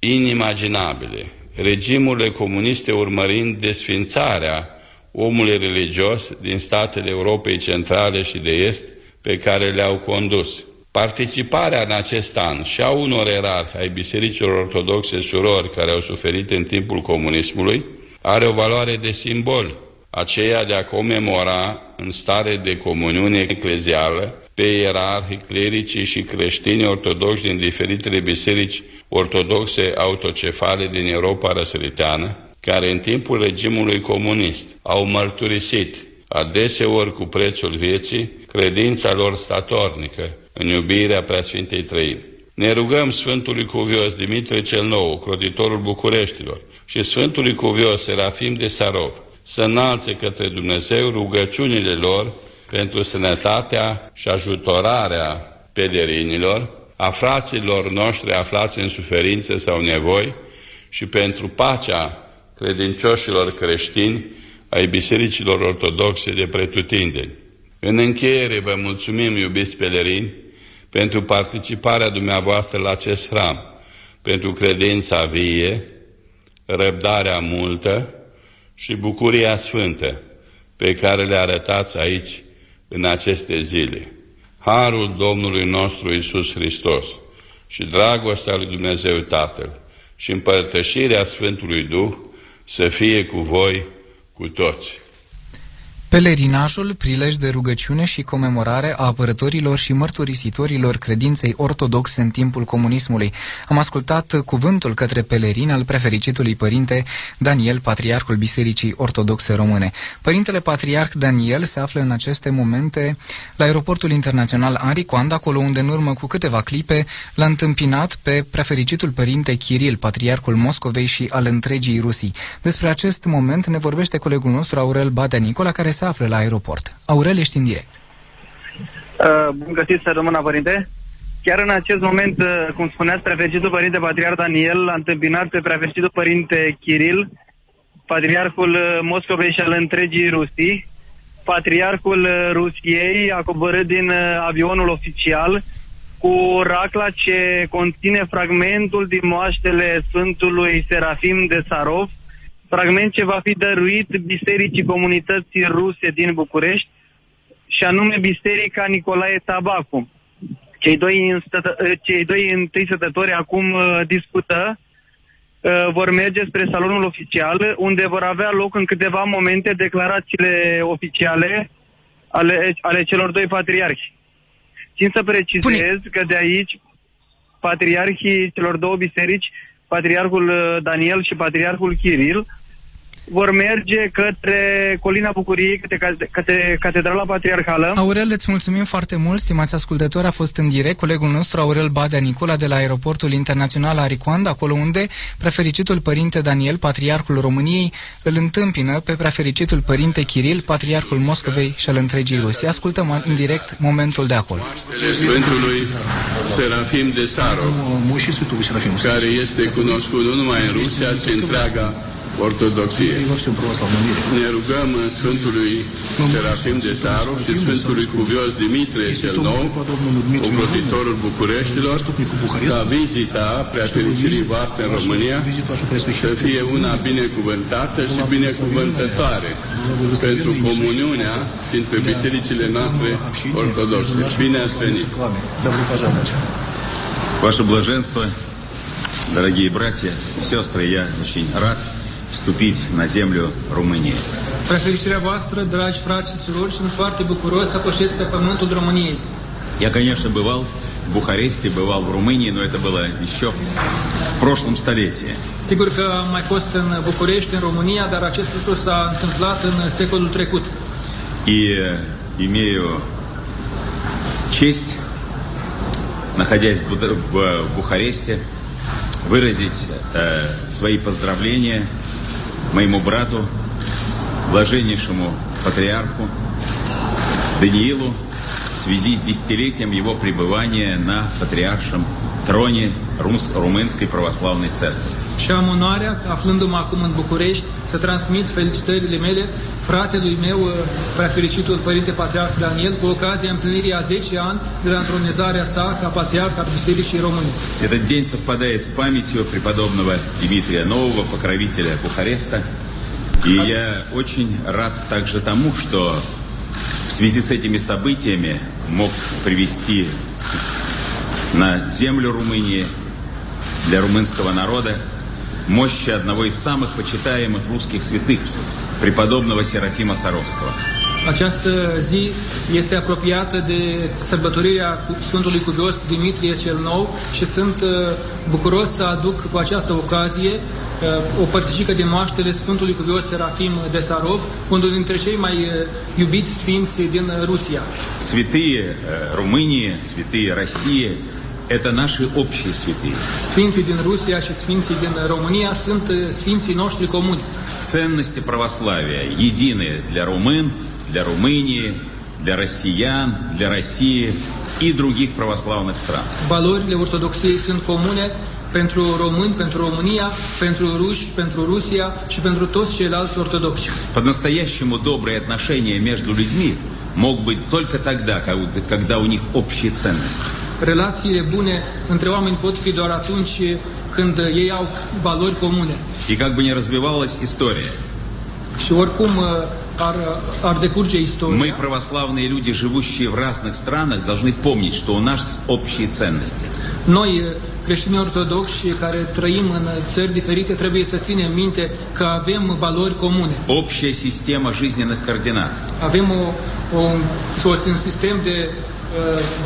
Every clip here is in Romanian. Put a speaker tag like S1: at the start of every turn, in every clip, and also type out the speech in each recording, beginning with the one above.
S1: inimaginabile, regimurile comuniste urmărind desfințarea omului religios din statele Europei Centrale și de Est pe care le-au condus. Participarea în acest an și a unor erarhi ai bisericilor ortodoxe surori care au suferit în timpul comunismului are o valoare de simbol, aceea de a comemora în stare de comuniune eclezială pe ierarhii, clericii și creștini ortodoxi din diferitele biserici ortodoxe autocefale din Europa răsăriteană, care în timpul regimului comunist au mărturisit, adeseori cu prețul vieții, credința lor statornică în iubirea Preasfintei Trăimi. Ne rugăm Sfântului Cuvios Dimitrie cel Nou, croditorul Bucureștilor, și Sfântului Cuvios Serafim de Sarov, să înalțe către Dumnezeu rugăciunile lor pentru sănătatea și ajutorarea pelerinilor, a fraților noștri aflați în suferință sau nevoi și pentru pacea credincioșilor creștini ai bisericilor ortodoxe de pretutindeni. În încheiere vă mulțumim, iubiți pelerini, pentru participarea dumneavoastră la acest hram, pentru credința vie, răbdarea multă și bucuria sfântă pe care le arătați aici în aceste zile. Harul Domnului nostru Isus Hristos și dragostea lui Dumnezeu Tatăl și împărtășirea Sfântului Duh să fie cu voi, cu toți.
S2: Pelerinajul, prilej de rugăciune și comemorare a apărătorilor și mărturisitorilor credinței ortodoxe în timpul comunismului. Am ascultat cuvântul către pelerin al prefericitului părinte Daniel, patriarhul Bisericii Ortodoxe Române. Părintele patriarh Daniel se află în aceste momente la aeroportul internațional Aricoanda, acolo unde în urmă cu câteva clipe l-a întâmpinat pe prefericitul părinte Chiril, patriarhul Moscovei și al întregii Rusii. Despre acest moment ne vorbește colegul nostru Aurel Badea Nicola, care se află la aeroport. Aurel, ești în direct.
S3: Uh, bun găsit, să rămână, părinte. Chiar în acest moment, uh, cum spuneați, prefericitul părinte Patriar Daniel a întâmpinat pe prefericitul părinte Kiril, patriarhul uh, Moscovei și al întregii Rusii. Patriarhul uh, Rusiei a coborât din uh, avionul oficial cu racla ce conține fragmentul din moaștele Sfântului Serafim de Sarov, fragment ce va fi dăruit Bisericii Comunității Ruse din București, și anume Biserica Nicolae Tabacu. Cei doi, cei doi întâi sătători acum uh, discută, uh, vor merge spre salonul oficial, unde vor avea loc în câteva momente declarațiile oficiale ale, ale celor doi patriarhi. Țin să precizez Pune. că de aici patriarhii celor două biserici, patriarhul uh, Daniel și patriarhul Kiril, vor merge către Colina Bucuriei, către, către Catedrala Patriarhală.
S2: Aurel, îți mulțumim foarte mult, stimați ascultători, a fost în direct colegul nostru Aurel Badea Nicola de la Aeroportul Internațional Aricoanda, acolo unde prefericitul părinte Daniel, patriarhul României, îl întâmpină pe prefericitul părinte Kiril, patriarhul Moscovei și al întregii Rusii. Ascultăm în direct momentul de acolo.
S1: Sfântului Serafim de Sarov, care este cunoscut nu numai în Rusia, ci întreaga Ortodoxie. Ne rugăm în Sfântului Serafim de Saru și Sfântului Cuvios Dimitrie cel Nou, ocrotitorul Bucureștilor, ca vizita preafericirii voastre în România să fie una binecuvântată și binecuvântătoare pentru comuniunea dintre bisericile noastre ortodoxe. Bine ați venit!
S4: Ваше блаженство, дорогие братья, сестры, я очень рад вступить на землю Румынии.
S5: Prefericirea voastră, dragi frați și surori, sunt foarte bucuros să pășesc pe pământul României.
S4: Я, конечно, бывал в Бухаресте, бывал в Румынии, но это было еще в прошлом столетии.
S5: Sigur că am mai fost în București, în România, dar acest lucru s-a întâmplat în secolul trecut.
S4: И имею честь, находясь в Бухаресте, выразить э, свои поздравления моему брату, блаженнейшему патриарху Даниилу в связи с десятилетием его пребывания на патриаршем троне Румынской Православной Церкви.
S5: Și am onoarea, aflându-mă acum în București, să transmit felicitările mele fratelui meu, prefericitul Părinte Patriarh Daniel, cu ocazia împlinirii a 10 ani de la întronizarea sa ca Patriarh al Bisericii Române.
S4: Этот день совпадает с памятью преподобного Дмитрия Нового, покровителя Бухареста. И я очень рад также тому, что в связи с этими событиями мог привести на землю Румынии для румынского народа мощи одного из самых почитаемых русских святых, преподобного Серафима Саровского.
S5: Această zi este apropiată de sărbătorirea Sfântului Cuvios Dimitrie cel Nou și sunt uh, bucuros să aduc cu această ocazie uh, o părticică din moaștele Sfântului Cuvios Serafim de Sarov, unul dintre cei mai uh, iubiți sfinți din Rusia.
S4: Святые Румынии, святые России – Это наши общие святые.
S5: Sfinții din Rusia și Sfinții din România sunt Sfinții noștri comuni.
S4: Ценности православия единые для румын, для Румынии, для россиян, для России и других православных стран.
S5: Valorile ortodoxiei sunt comune pentru români, pentru România, pentru ruși, pentru Rusia și pentru toți ceilalți ortodoxi.
S4: По-настоящему добрые отношения между людьми могут быть только тогда, когда у них общие ценности.
S5: Relațiile bune între oameni pot fi doar atunci când ei au valori comune.
S4: И как бы ни развивалась история,
S5: Și oricum ar, ar decurge istoria,
S4: мы, православные люди, живущие в разных странах, должны помнить, что у нас общие ценности.
S5: noi, creștini ortodoxi care trăim în țări diferite, trebuie să ținem minte că avem valori comune.
S4: Общая система жизненных координат.
S5: Avem o, o, un sistem de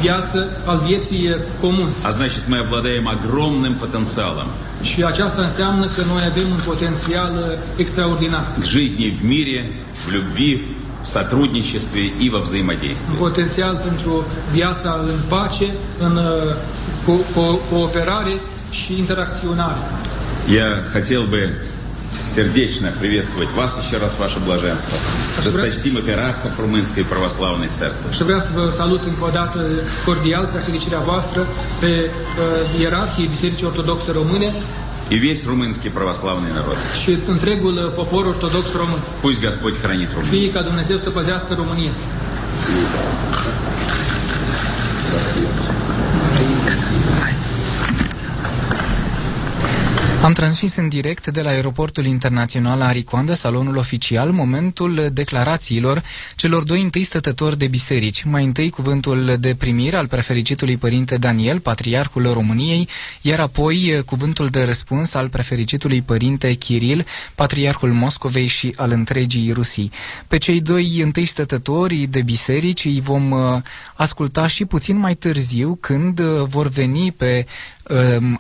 S5: viață, al vieții comun.
S4: А значит, мы обладаем огромным потенциалом
S5: Și aceasta înseamnă că noi avem un potențial extraordinar.
S4: к жизни в мире, в любви, в сотрудничестве и во
S5: Un
S4: взаимодействии.
S5: potențial pentru viața în pace, în co co cooperare și interacționare.
S4: Я хотел бы сердечно приветствовать вас еще раз, ваше блаженство, досточтимых иерархов Румынской Православной Церкви.
S5: Și vreau să vă salut încă o dată cordial pe fericirea voastră pe uh, ierarhii Bisericii Ortodoxe Române
S4: И весь румынский православный народ.
S5: și întregul popor ortodox român.
S4: Пусть Господь хранит Румынию.
S5: Fie ca Dumnezeu să păzească România.
S2: Am transmis în direct de la aeroportul internațional Aricoanda, salonul oficial, momentul declarațiilor celor doi întâi stătători de biserici. Mai întâi cuvântul de primire al prefericitului părinte Daniel, patriarhul României, iar apoi cuvântul de răspuns al prefericitului părinte Chiril, patriarhul Moscovei și al întregii Rusii. Pe cei doi întâi stătători de biserici îi vom uh, asculta și puțin mai târziu când uh, vor veni pe uh,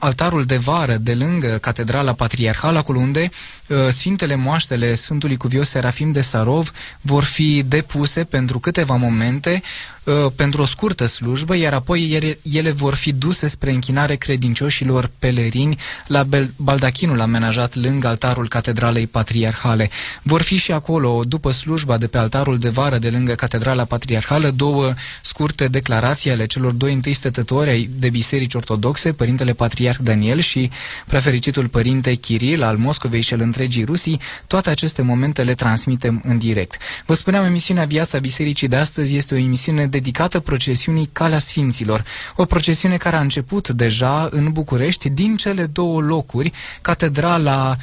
S2: altarul de vară de lângă Catedrala Patriarhală, acolo unde uh, Sfintele Moaștele Sfântului Cuvios Serafim de Sarov vor fi depuse pentru câteva momente, uh, pentru o scurtă slujbă, iar apoi ele, ele vor fi duse spre închinare credincioșilor pelerini la Bel- baldachinul amenajat lângă altarul Catedralei Patriarhale. Vor fi și acolo, după slujba de pe altarul de vară de lângă Catedrala Patriarhală, două scurte declarații ale celor doi întâi stătători ai de biserici ortodoxe, Părintele Patriarh Daniel și prefericitul Părinte Chiril al Moscovei și al întregii Rusii, toate aceste momente le transmitem în direct. Vă spuneam, emisiunea Viața Bisericii de astăzi este o emisiune dedicată procesiunii Calea Sfinților, o procesiune care a început deja în București din cele două locuri, Catedrala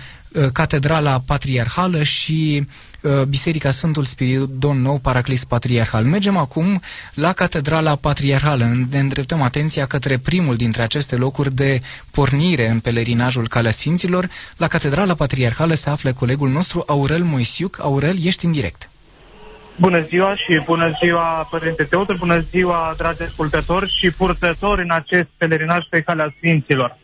S2: Catedrala Patriarhală și uh, Biserica Sfântul Spiridon Nou Paraclis Patriarhal. Mergem acum la Catedrala Patriarhală. Ne îndreptăm atenția către primul dintre aceste locuri de pornire în pelerinajul Calea Sfinților. La Catedrala Patriarhală se află colegul nostru Aurel Moisiuc. Aurel, ești în direct.
S6: Bună ziua și bună ziua, Părinte Teodor, bună ziua, dragi ascultători și purtători în acest pelerinaj pe calea Sfinților.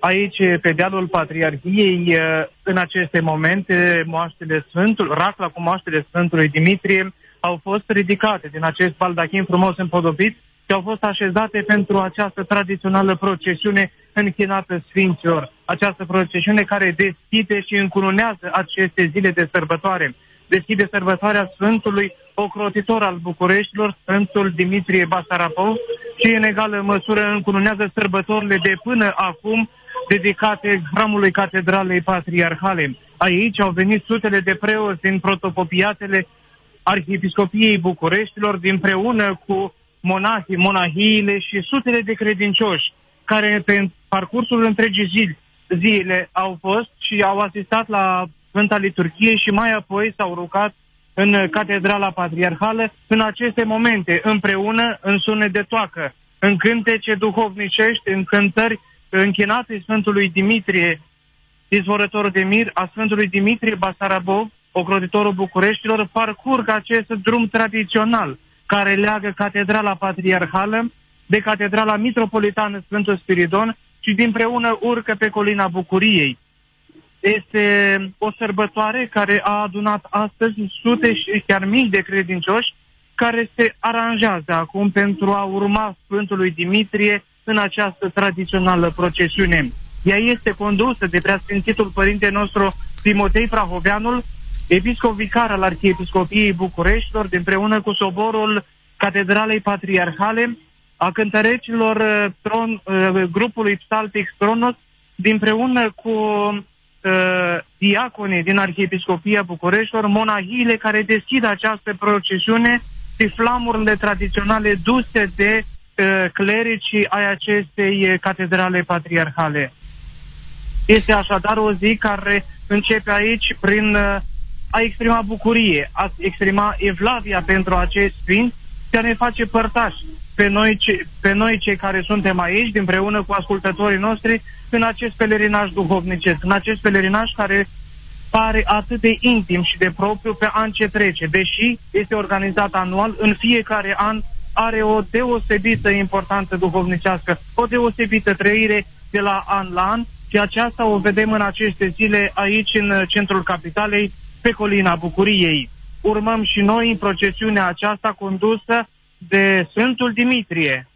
S6: Aici, pe dealul Patriarhiei, în aceste momente, moaștele Sfântul, racla cu moaștele Sfântului Dimitrie au fost ridicate din acest baldachin frumos împodobit și au fost așezate pentru această tradițională procesiune închinată Sfinților. Această procesiune care deschide și încununează aceste zile de sărbătoare. Deschide sărbătoarea Sfântului ocrotitor al Bucureștilor, Sfântul Dimitrie Basarapov
S7: și în egală măsură încununează sărbătorile de până acum dedicate hramului Catedralei Patriarhale. Aici au venit sutele de preoți din protopopiatele Arhiepiscopiei Bucureștilor, dinpreună cu monahii, monahiile și sutele de credincioși care pe parcursul întregii zile, zile au fost și au asistat la Sfânta Liturghie și mai apoi s-au rugat în Catedrala Patriarhală în aceste momente, împreună, în sunet de toacă, în cântece duhovnicești, în cântări închinate Sfântului Dimitrie, izvorătorul de mir, a Sfântului Dimitrie Basarabov, ocrotitorul Bucureștilor, parcurg acest drum tradițional care leagă Catedrala Patriarhală de Catedrala Mitropolitană Sfântul Spiridon și dinpreună urcă pe colina Bucuriei. Este o sărbătoare care a adunat astăzi sute și chiar mii de credincioși care se aranjează acum pentru a urma Sfântului Dimitrie în această tradițională procesiune. Ea este condusă de preasfințitul Părinte nostru Timotei Prahoveanul, episcop vicar al Arhiepiscopiei Bucureștilor, împreună cu soborul Catedralei Patriarhale, a cântărecilor uh, tron, uh, grupului Psaltic Tronos, dinpreună cu uh, diaconii din Arhiepiscopia Bucureștilor, monahiile care deschid această procesiune și flamurile tradiționale duse de uh, clericii ai acestei uh, catedrale patriarhale. Este așadar o zi care începe aici prin uh, a exprima bucurie, a exprima evlavia pentru acest sfinți și a ne face părtași pe noi, ce, pe noi cei care suntem aici, împreună cu ascultătorii noștri, în acest pelerinaj duhovnicesc, în acest pelerinaj care pare atât de intim și de propriu pe an ce trece, deși este organizat anual, în fiecare an are o deosebită importanță duhovnicească, o deosebită trăire de la an la an și aceasta o vedem în aceste zile aici în centrul capitalei, pe colina Bucuriei. Urmăm și noi în procesiunea aceasta condusă de Sfântul Dimitrie,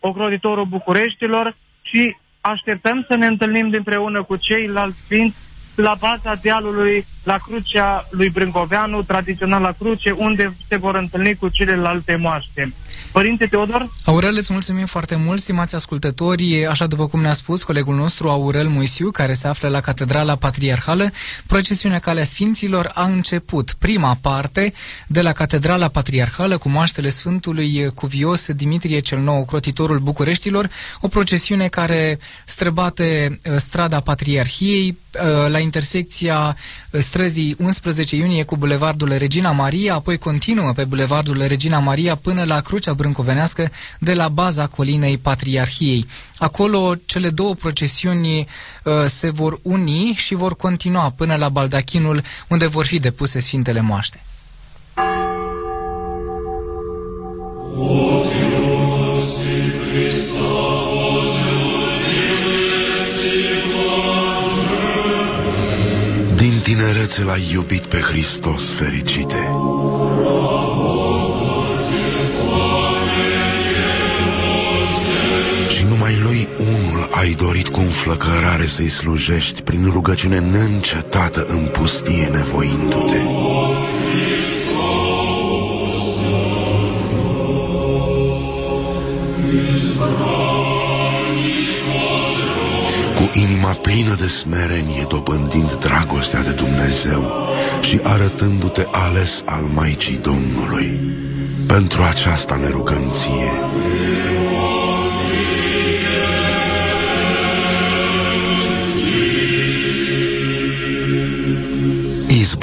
S7: ocrotitorul Bucureștilor și așteptăm să ne întâlnim împreună cu ceilalți sfinți la baza dealului, la crucea lui Brâncoveanu, tradițional la cruce, unde se vor întâlni cu celelalte moaște. Părinte Teodor?
S2: Aurel, îți mulțumim foarte mult, stimați ascultători. Așa după cum ne-a spus colegul nostru Aurel Moisiu, care se află la Catedrala Patriarhală, procesiunea Calea Sfinților a început prima parte de la Catedrala Patriarhală cu moaștele Sfântului Cuvios Dimitrie cel Nou, crotitorul Bucureștilor, o procesiune care străbate uh, strada Patriarhiei uh, la intersecția uh, străzii 11 iunie cu Bulevardul Regina Maria, apoi continuă pe Bulevardul Regina Maria până la Crucea Brâncovenească de la baza colinei Patriarhiei. Acolo cele două procesiuni uh, se vor uni și vor continua până la baldachinul unde vor fi depuse Sfintele Moaște.
S8: Din tinerețe l-ai iubit pe Hristos fericite. Numai lui unul ai dorit cu înflăcărare să-i slujești prin rugăciune neîncetată în pustie nevoindu-te. Cu inima plină de smerenie dobândind dragostea de Dumnezeu și arătându-te ales al Maicii Domnului. Pentru aceasta ne rugăm ție.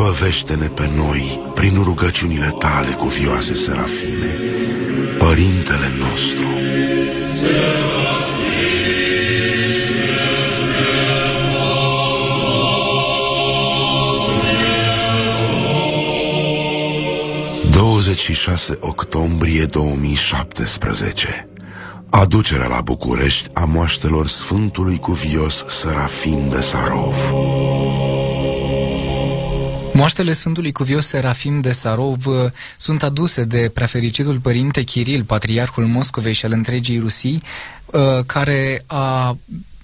S8: Izbăvește-ne pe noi prin rugăciunile tale cuvioase serafime, Părintele nostru. ...26 octombrie 2017 Aducerea la București a moaștelor Sfântului Cuvios Serafim de Sarov
S2: Moaștele Sfântului Cuvios Serafim de Sarov uh, sunt aduse de prefericitul părinte Chiril, patriarhul Moscovei și al întregii Rusii, uh, care a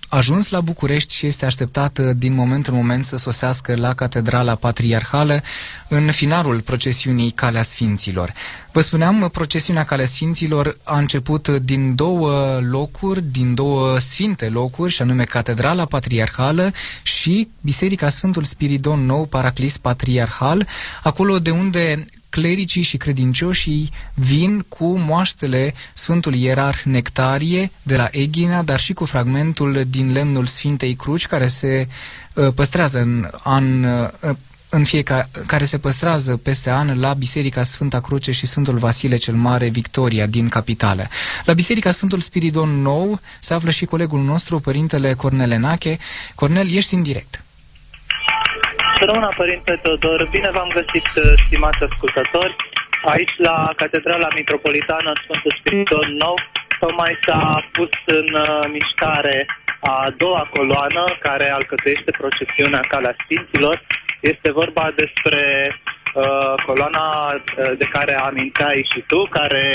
S2: ajuns la București și este așteptat din moment în moment să sosească la Catedrala Patriarhală în finalul procesiunii Calea Sfinților. Vă spuneam, procesiunea Calea Sfinților a început din două locuri, din două sfinte locuri, și anume Catedrala Patriarhală și Biserica Sfântul Spiridon Nou, Paraclis Patriarhal, acolo de unde clericii și credincioșii vin cu moaștele Sfântului Ierarh Nectarie de la Eghina, dar și cu fragmentul din lemnul Sfintei Cruci care se uh, păstrează în an uh, în fiecare, care se păstrează peste an la Biserica Sfânta Cruce și Sfântul Vasile cel Mare, Victoria, din capitală. La Biserica Sfântul Spiridon Nou se află și colegul nostru, Părintele Cornel Enache. Cornel, ești în direct.
S6: Rămâna, Părinte Teodor, bine v-am găsit, uh, stimați ascultători. Aici, la Catedrala Metropolitană Sfântul Spiriton Nou, tocmai s-a pus în uh, mișcare a doua coloană care alcătuiește procesiunea Calea Sfinților. Este vorba despre uh, coloana uh, de care aminteai și tu, care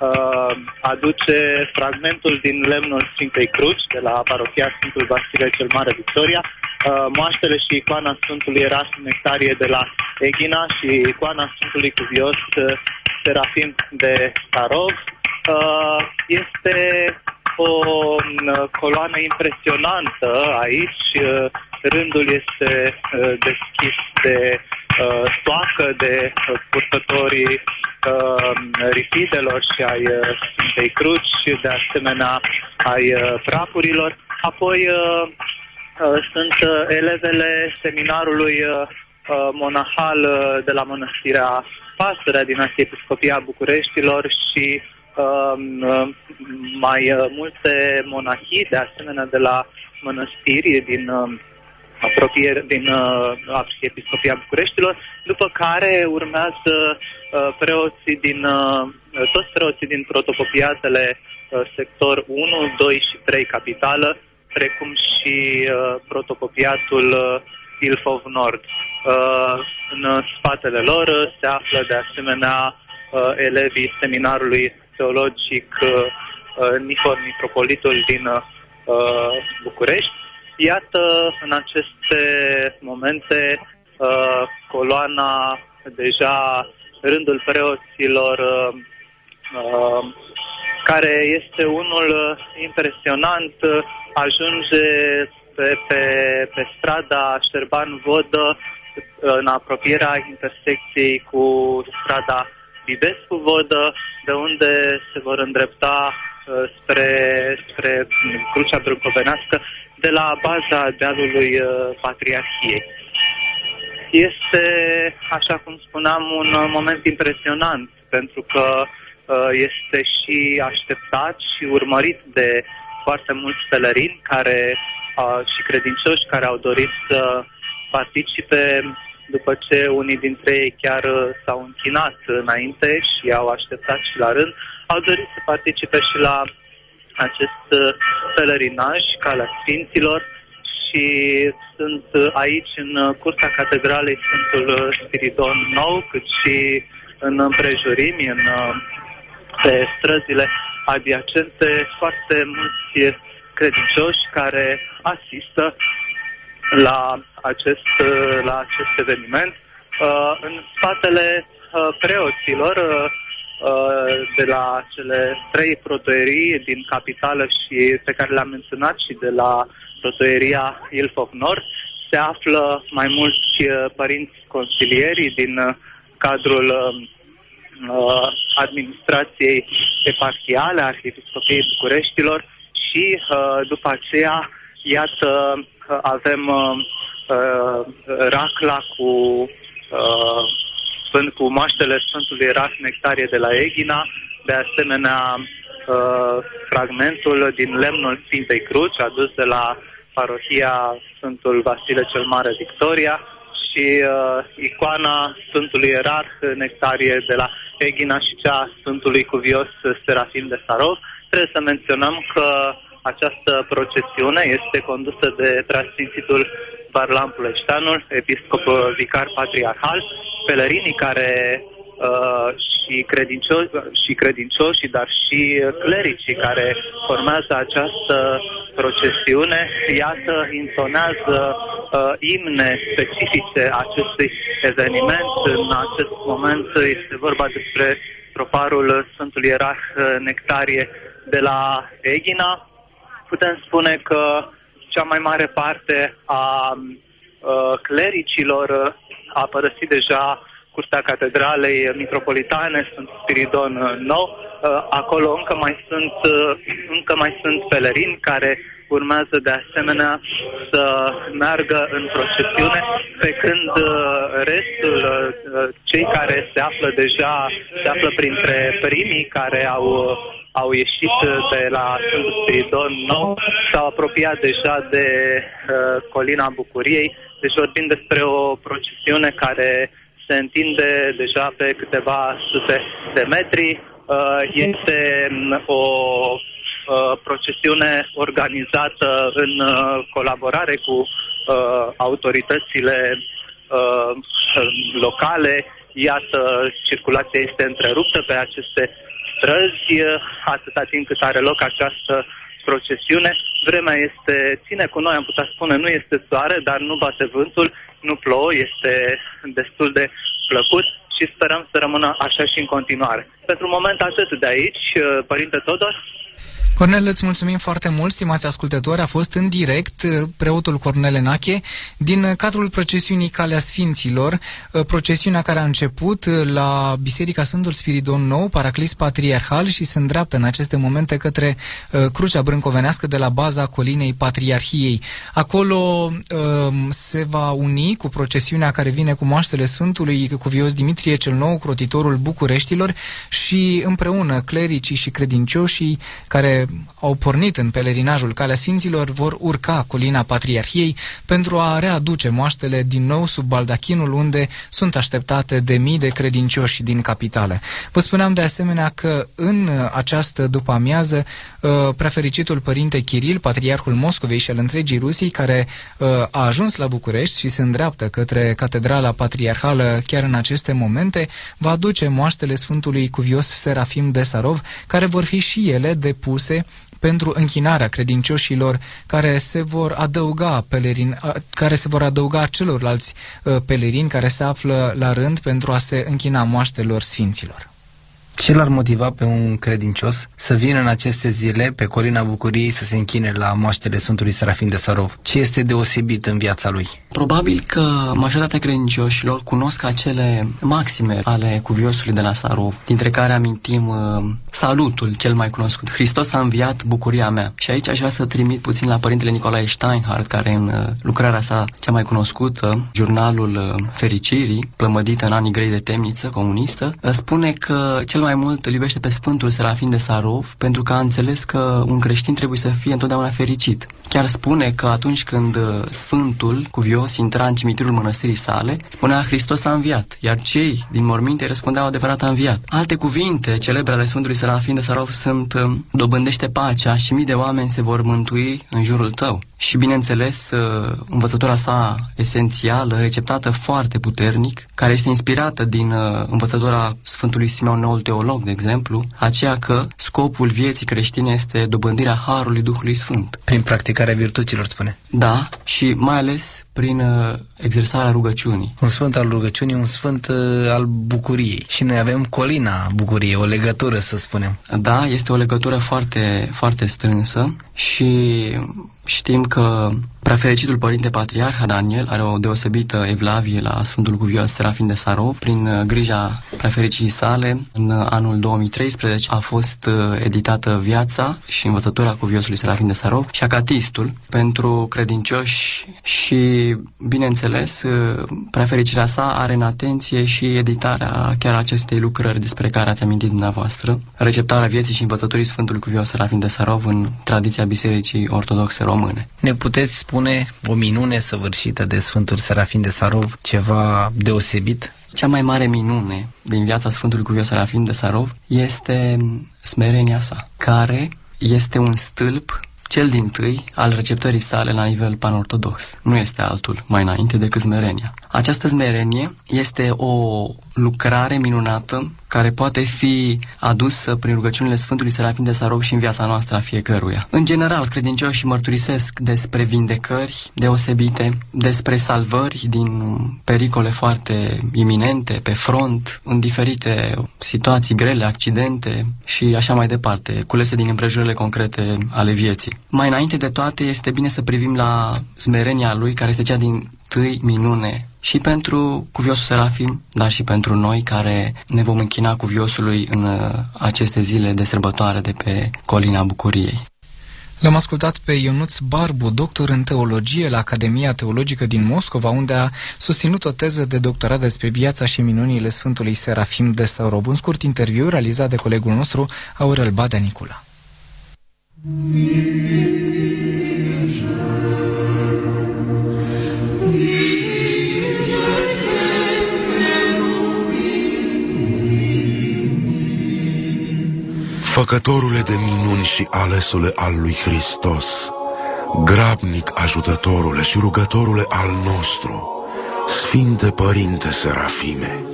S6: uh, aduce fragmentul din lemnul Sfintei Cruci de la parochia Sfântul Vasile cel Mare Victoria, uh, moaștele și icoana Sfântului Erasim Nectarie de la Egina și icoana Sfântului Cuvios uh, Serafim de Tarov. Uh, este o uh, coloană impresionantă aici. Uh, rândul este uh, deschis de uh, stoacă, de uh, purtătorii uh, rifidelor și ai uh, Sfintei Cruci și de asemenea ai uh, prapurilor. Apoi uh, uh, sunt uh, elevele seminarului uh, uh, monahal uh, de la mănăstirea Pasărea din Arhiepiscopia Bucureștilor și uh, mai uh, multe monahii, de asemenea de la mănăstiri din uh, apropiere din uh, Arhiepiscopia Bucureștilor, după care urmează uh, preoții din, uh, toți preoții din protocopiatele uh, sector 1, 2 și 3 capitală, precum și uh, protocopiatul uh, Ilfov Nord. Uh, în spatele lor se află de asemenea uh, elevii seminarului teologic uh, uh, Nifor Mitropolitul din uh, București, Iată, în aceste momente, uh, coloana, deja rândul preoților, uh, uh, care este unul impresionant, ajunge pe, pe, pe strada Șerban-Vodă, în apropierea intersecției cu strada Bibescu-Vodă, de unde se vor îndrepta spre, spre Crucea Brâncovenească de la baza dealului uh, Patriarhiei. Este, așa cum spuneam, un uh, moment impresionant, pentru că uh, este și așteptat și urmărit de foarte mulți pelerini care, și credincioși care au dorit să participe după ce unii dintre ei chiar s-au închinat înainte și au așteptat și la rând, au dorit să participe și la acest uh, pelerinaj, Calea Sfinților, și sunt uh, aici în uh, cursa Catedralei Sfântul Spiridon Nou, cât și în împrejurimi, în, pe străzile adiacente, foarte mulți credincioși care asistă la acest, la acest eveniment. În spatele preoților Uh, de la cele trei protoierii din capitală și pe care le-am menționat și de la protoieria Ilfov Nord se află mai mulți uh, părinți consilieri din uh, cadrul uh, administrației eparhiale a Arhiepiscopiei Bucureștilor și uh, după aceea, iată, avem uh, uh, racla cu uh, Sfânt, cu moaștele Sfântului Eras Nectarie de la Eghina, de asemenea uh, fragmentul din lemnul Sfintei Cruci, adus de la parohia Sfântul Vasile cel Mare Victoria și uh, icoana Sfântului Erarh Nectarie de la Eghina și cea Sfântului Cuvios Serafim de Sarov. Trebuie să menționăm că această procesiune este condusă de preasfințitul Varlam Puleștanul, episcop vicar patriarhal. Pelerinii care uh, și, credincioși, și credincioșii, dar și clericii care formează această procesiune, iată, intonează uh, imne specifice acestui eveniment. În acest moment este vorba despre troparul Sfântului Ierarh Nectarie de la Eghina. Putem spune că cea mai mare parte a uh, clericilor a părăsit deja curtea catedralei metropolitane, sunt Spiridon nou. Uh, acolo încă mai sunt, uh, încă mai sunt pelerini care urmează de asemenea să meargă în procesiune, pe când uh, restul, cei care se află deja, se află printre primii care au au ieșit de la Sfântul Spiridon nou, s-au apropiat deja de uh, Colina Bucuriei, deci vorbim despre o procesiune care se întinde deja pe câteva sute de metri. Uh, este um, o uh, procesiune organizată în uh, colaborare cu autoritățile locale. Iată, circulația este întreruptă pe aceste străzi atâta timp cât are loc această procesiune. Vremea este, ține cu noi, am putea spune, nu este soare, dar nu bate vântul, nu plouă, este destul de plăcut și sperăm să rămână așa și în continuare. Pentru moment atât de aici, Părinte Todor.
S2: Cornel, îți mulțumim foarte mult, stimați ascultători. A fost în direct uh, preotul Cornel Enache din cadrul procesiunii Calea Sfinților, uh, procesiunea care a început uh, la Biserica Sfântul Spiridon Nou, Paraclis Patriarhal și se îndreaptă în aceste momente către Crucea Brâncovenească de la baza colinei Patriarhiei. Acolo um, se va uni cu procesiunea care vine cu moaștele Sfântului Cuvios Dimitrie cel Nou, crotitorul Bucureștilor și împreună clericii și credincioșii care au pornit în pelerinajul Calea Sfinților vor urca colina Patriarhiei pentru a readuce moaștele din nou sub baldachinul unde sunt așteptate de mii de credincioși din capitale. Vă spuneam de asemenea că în această după-amiază uh, prefericitul părinte Chiril, patriarhul Moscovei și al întregii Rusii, care uh, a ajuns la București și se îndreaptă către Catedrala Patriarhală chiar în aceste momente, va aduce moaștele Sfântului Cuvios Serafim de Sarov, care vor fi și ele depuse pentru închinarea credincioșilor care se vor adăuga pelerin, care se vor adăuga celorlalți uh, pelerini care se află la rând pentru a se închina moaștelor sfinților.
S9: Ce l-ar motiva pe un credincios să vină în aceste zile pe Corina Bucuriei să se închine la moaștele Sfântului Serafin de Sarov? Ce este deosebit în viața lui?
S10: Probabil că majoritatea credincioșilor cunosc acele maxime ale cuviosului de la Sarov, dintre care amintim uh, salutul cel mai cunoscut. Hristos a înviat bucuria mea. Și aici aș vrea să trimit puțin la părintele Nicolae Steinhardt, care în uh, lucrarea sa cea mai cunoscută, jurnalul uh, Fericirii, plămădită în anii grei de temniță comunistă, uh, spune că cel mai mai mult îl iubește pe Sfântul Serafin de Sarov pentru că a înțeles că un creștin trebuie să fie întotdeauna fericit. Chiar spune că atunci când uh, Sfântul Cuvios intra în cimitirul mănăstirii sale, spunea Hristos a înviat, iar cei din morminte răspundeau adevărat a înviat. Alte cuvinte celebre ale Sfântului Serafin de Sarov sunt uh, dobândește pacea și mii de oameni se vor mântui în jurul tău. Și bineînțeles, uh, învățătura sa esențială, receptată foarte puternic, care este inspirată din învățătura Sfântului Simeon Noul Teolog, de exemplu, aceea că scopul vieții creștine este dobândirea Harului Duhului Sfânt.
S9: Prin practica practicarea virtuților, spune.
S10: Da, și mai ales prin uh, exersarea rugăciunii.
S9: Un sfânt al rugăciunii, un sfânt uh, al bucuriei. Și noi avem colina bucuriei, o legătură, să spunem.
S10: Da, este o legătură foarte, foarte strânsă și știm că Prefericitul Părinte Patriarha Daniel are o deosebită evlavie la Sfântul Cuvios Serafin de Sarov. Prin uh, grija prefericii sale, în anul 2013 a fost uh, editată viața și învățătura Cuviosului Serafin de Sarov și acatistul pentru credincioși și, bineînțeles, uh, prefericirea sa are în atenție și editarea chiar acestei lucrări despre care ați amintit dumneavoastră, receptarea vieții și învățăturii Sfântului Cuvios Serafin de Sarov în tradiția Bisericii Ortodoxe Române.
S9: Ne puteți spune o minune săvârșită de Sfântul Serafin de Sarov, ceva deosebit?
S10: Cea mai mare minune din viața Sfântului Cuvios Serafin de Sarov este smerenia sa, care este un stâlp cel din tâi al receptării sale la nivel panortodox. Nu este altul mai înainte decât smerenia. Această smerenie este o lucrare minunată care poate fi adusă prin rugăciunile Sfântului Serafin de Sarov și în viața noastră a fiecăruia. În general, credincioșii mărturisesc despre vindecări deosebite, despre salvări din pericole foarte iminente, pe front, în diferite situații grele, accidente și așa mai departe, culese din împrejurările concrete ale vieții. Mai înainte de toate, este bine să privim la smerenia lui, care este cea din tâi minune și pentru cuviosul Serafim, dar și pentru noi care ne vom închina cuviosului în uh, aceste zile de sărbătoare de pe Colina Bucuriei.
S2: L-am ascultat pe Ionuț Barbu, doctor în teologie la Academia Teologică din Moscova, unde a susținut o teză de doctorat despre viața și minunile Sfântului Serafim de Saurov. Un scurt interviu realizat de colegul nostru, Aurel Badea Nicula.
S8: Făcătorule de minuni și alesule al lui Hristos, grabnic ajutătorule și rugătorule al nostru, Sfinte Părinte Serafime,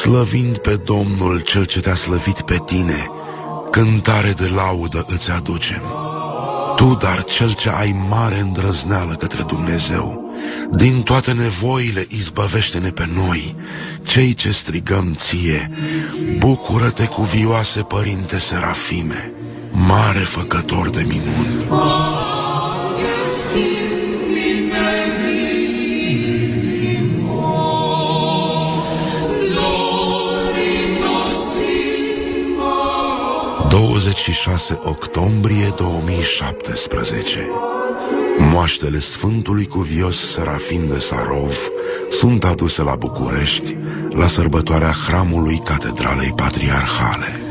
S8: slăvind pe Domnul Cel ce te-a slăvit pe tine, cântare de laudă îți aducem. Tu, dar cel ce ai mare îndrăzneală către Dumnezeu, din toate nevoile izbăvește-ne pe noi, cei ce strigăm ție, bucură-te cu vioase Părinte Serafime, mare făcător de minuni. ...26 octombrie 2017 Moaștele Sfântului Cuvios Serafin de Sarov sunt aduse la București la sărbătoarea hramului Catedralei Patriarhale.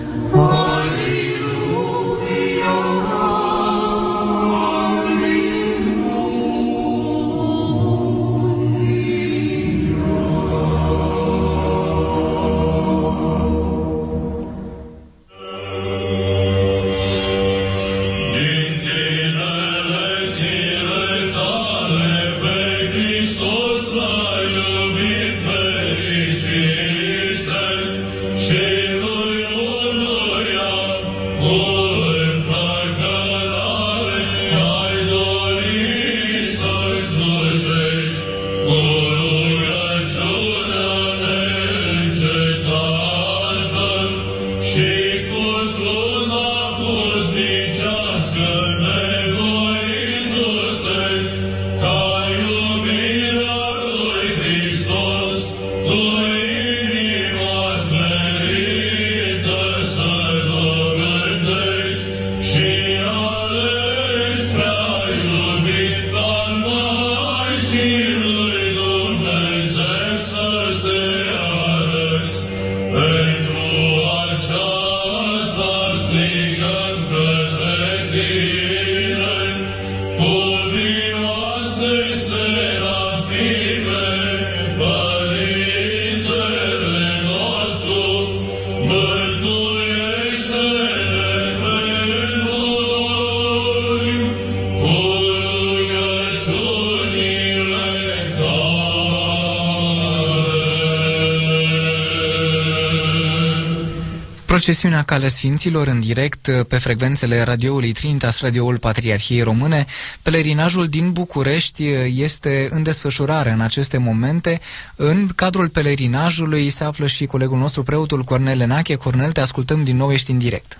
S2: Procesiunea Cale Sfinților în direct pe frecvențele radioului Trinitas, radioul Patriarhiei Române. Pelerinajul din București este în desfășurare în aceste momente. În cadrul pelerinajului se află și colegul nostru, preotul Cornel Enache. Cornel, te ascultăm din nou, ești în direct.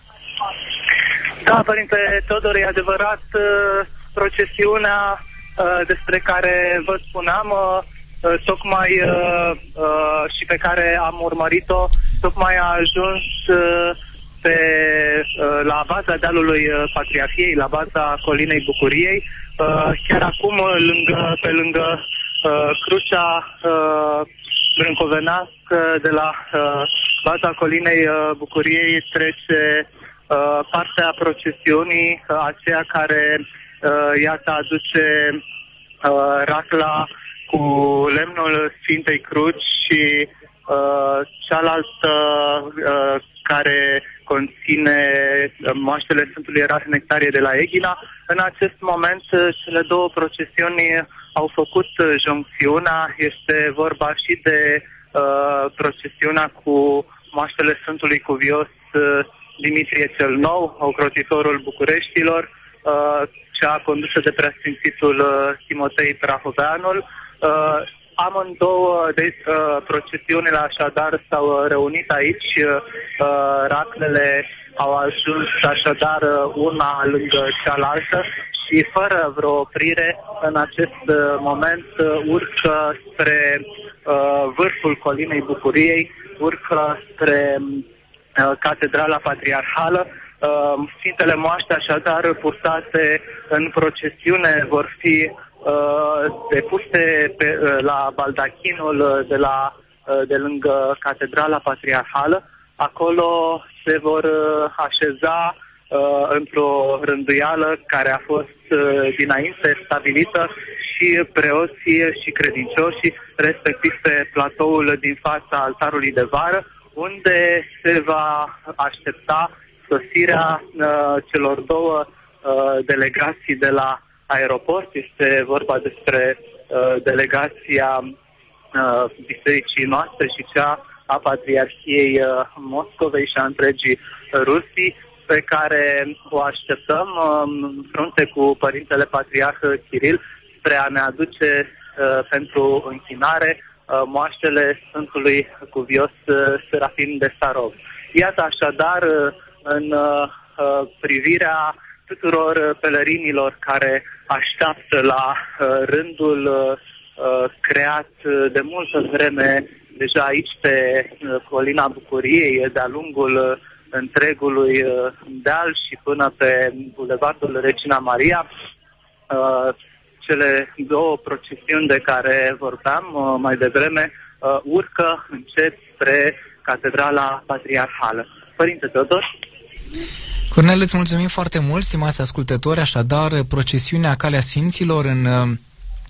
S6: Da, Părinte Todor, e adevărat, uh, procesiunea uh, despre care vă spuneam, uh, tocmai și pe care am urmărit-o, tocmai a ajuns uh, pe, uh, la baza dealului uh, Patriarhiei, la baza colinei Bucuriei, chiar acum lângă, pe lângă crucea brâncovenească de la baza colinei Bucuriei trece partea procesiunii, aceea care, iată, aduce racla cu lemnul Sfintei Cruci și uh, cealaltă uh, care conține moaștele Sfântului Ierarh Nectarie de la Eghina. În acest moment, cele două procesiuni au făcut joncțiunea. Este vorba și de uh, procesiunea cu moaștele Sfântului Cuvios uh, Dimitrie cel Nou, ocrotitorul Bucureștilor, uh, cea condusă de preasfințitul uh, Timotei Prahoveanul. Uh, amândouă de, uh, procesiunile așadar s-au uh, reunit aici. Uh, raclele au ajuns așadar uh, una lângă cealaltă și fără vreo oprire în acest uh, moment uh, urcă spre uh, vârful colinei Bucuriei, urcă spre uh, Catedrala Patriarhală. Uh, Sfintele moaște așadar purtate în procesiune vor fi uh, depuse pe, uh, la baldachinul de, la, uh, de lângă Catedrala Patriarhală. Acolo se vor uh, așeza uh, într-o rânduială care a fost uh, dinainte stabilită și preoții și credincioșii, respectiv pe platoul din fața altarului de vară, unde se va aștepta sosirea uh, celor două uh, delegații de la aeroport. Este vorba despre uh, delegația uh, bisericii noastre și cea a Patriarhiei uh, Moscovei și a întregii Rusii, pe care o așteptăm în um, frunte cu Părintele Patriarh Kiril spre a ne aduce uh, pentru închinare uh, moaștele Sfântului Cuvios uh, Serafim de Sarov. Iată așadar uh, în uh, uh, privirea tuturor pelerinilor care așteaptă la uh, rândul uh, uh creat de multă vreme deja aici pe uh, colina Bucuriei, de-a lungul uh, întregului uh, deal și până pe Bulevardul Regina Maria. Cele două procesiuni de care vorbeam mai devreme urcă încet spre Catedrala Patriarhală. Părinte Teodor?
S2: Cornel, îți mulțumim foarte mult, stimați ascultători, așadar procesiunea Calea Sfinților în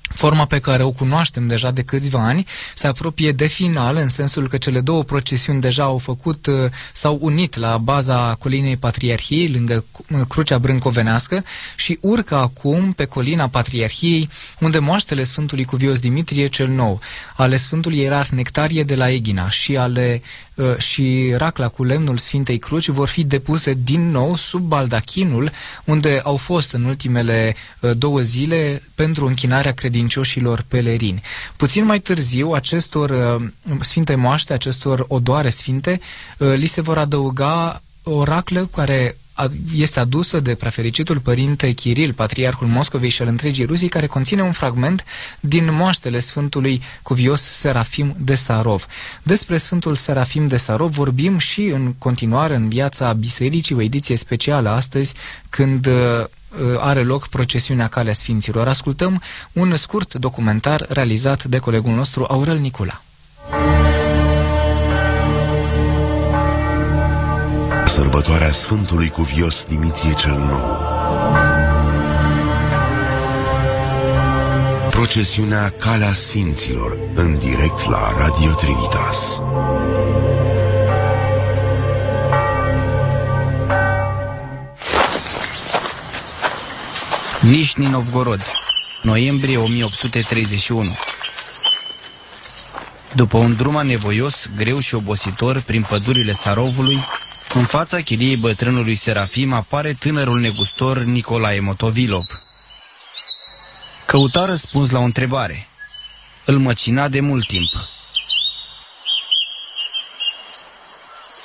S2: Forma pe care o cunoaștem deja de câțiva ani se apropie de final, în sensul că cele două procesiuni deja au făcut, uh, s-au unit la baza colinei Patriarhiei, lângă uh, Crucea Brâncovenească și urcă acum pe colina Patriarhiei, unde moaștele Sfântului Cuvios Dimitrie cel Nou, ale Sfântului Ierar Nectarie de la Egina și ale Uh, și racla cu lemnul Sfintei Cruci vor fi depuse din nou sub baldachinul unde au fost în ultimele uh, două zile pentru închinarea credincioșilor pelerini. Puțin mai târziu, acestor uh, sfinte moaște, acestor odoare sfinte, li se vor adăuga o raclă care este adusă de prefericitul părinte Chiril, patriarhul Moscovei și al întregii Rusii, care conține un fragment din moaștele Sfântului Cuvios Serafim de Sarov. Despre Sfântul Serafim de Sarov vorbim și în continuare în viața bisericii, o ediție specială astăzi, când uh, are loc procesiunea Calea Sfinților. Ascultăm un scurt documentar realizat de colegul nostru Aurel Nicula.
S8: sărbătoarea Sfântului Cuvios Dimitrie cel Nou. Procesiunea Calea Sfinților, în direct la Radio Trinitas.
S9: Nișni Novgorod, noiembrie 1831 După un drum anevoios, greu și obositor prin pădurile Sarovului, în fața chiliei bătrânului Serafim apare tânărul negustor Nicolae Motovilov. Căuta răspuns la o întrebare. Îl măcina de mult timp.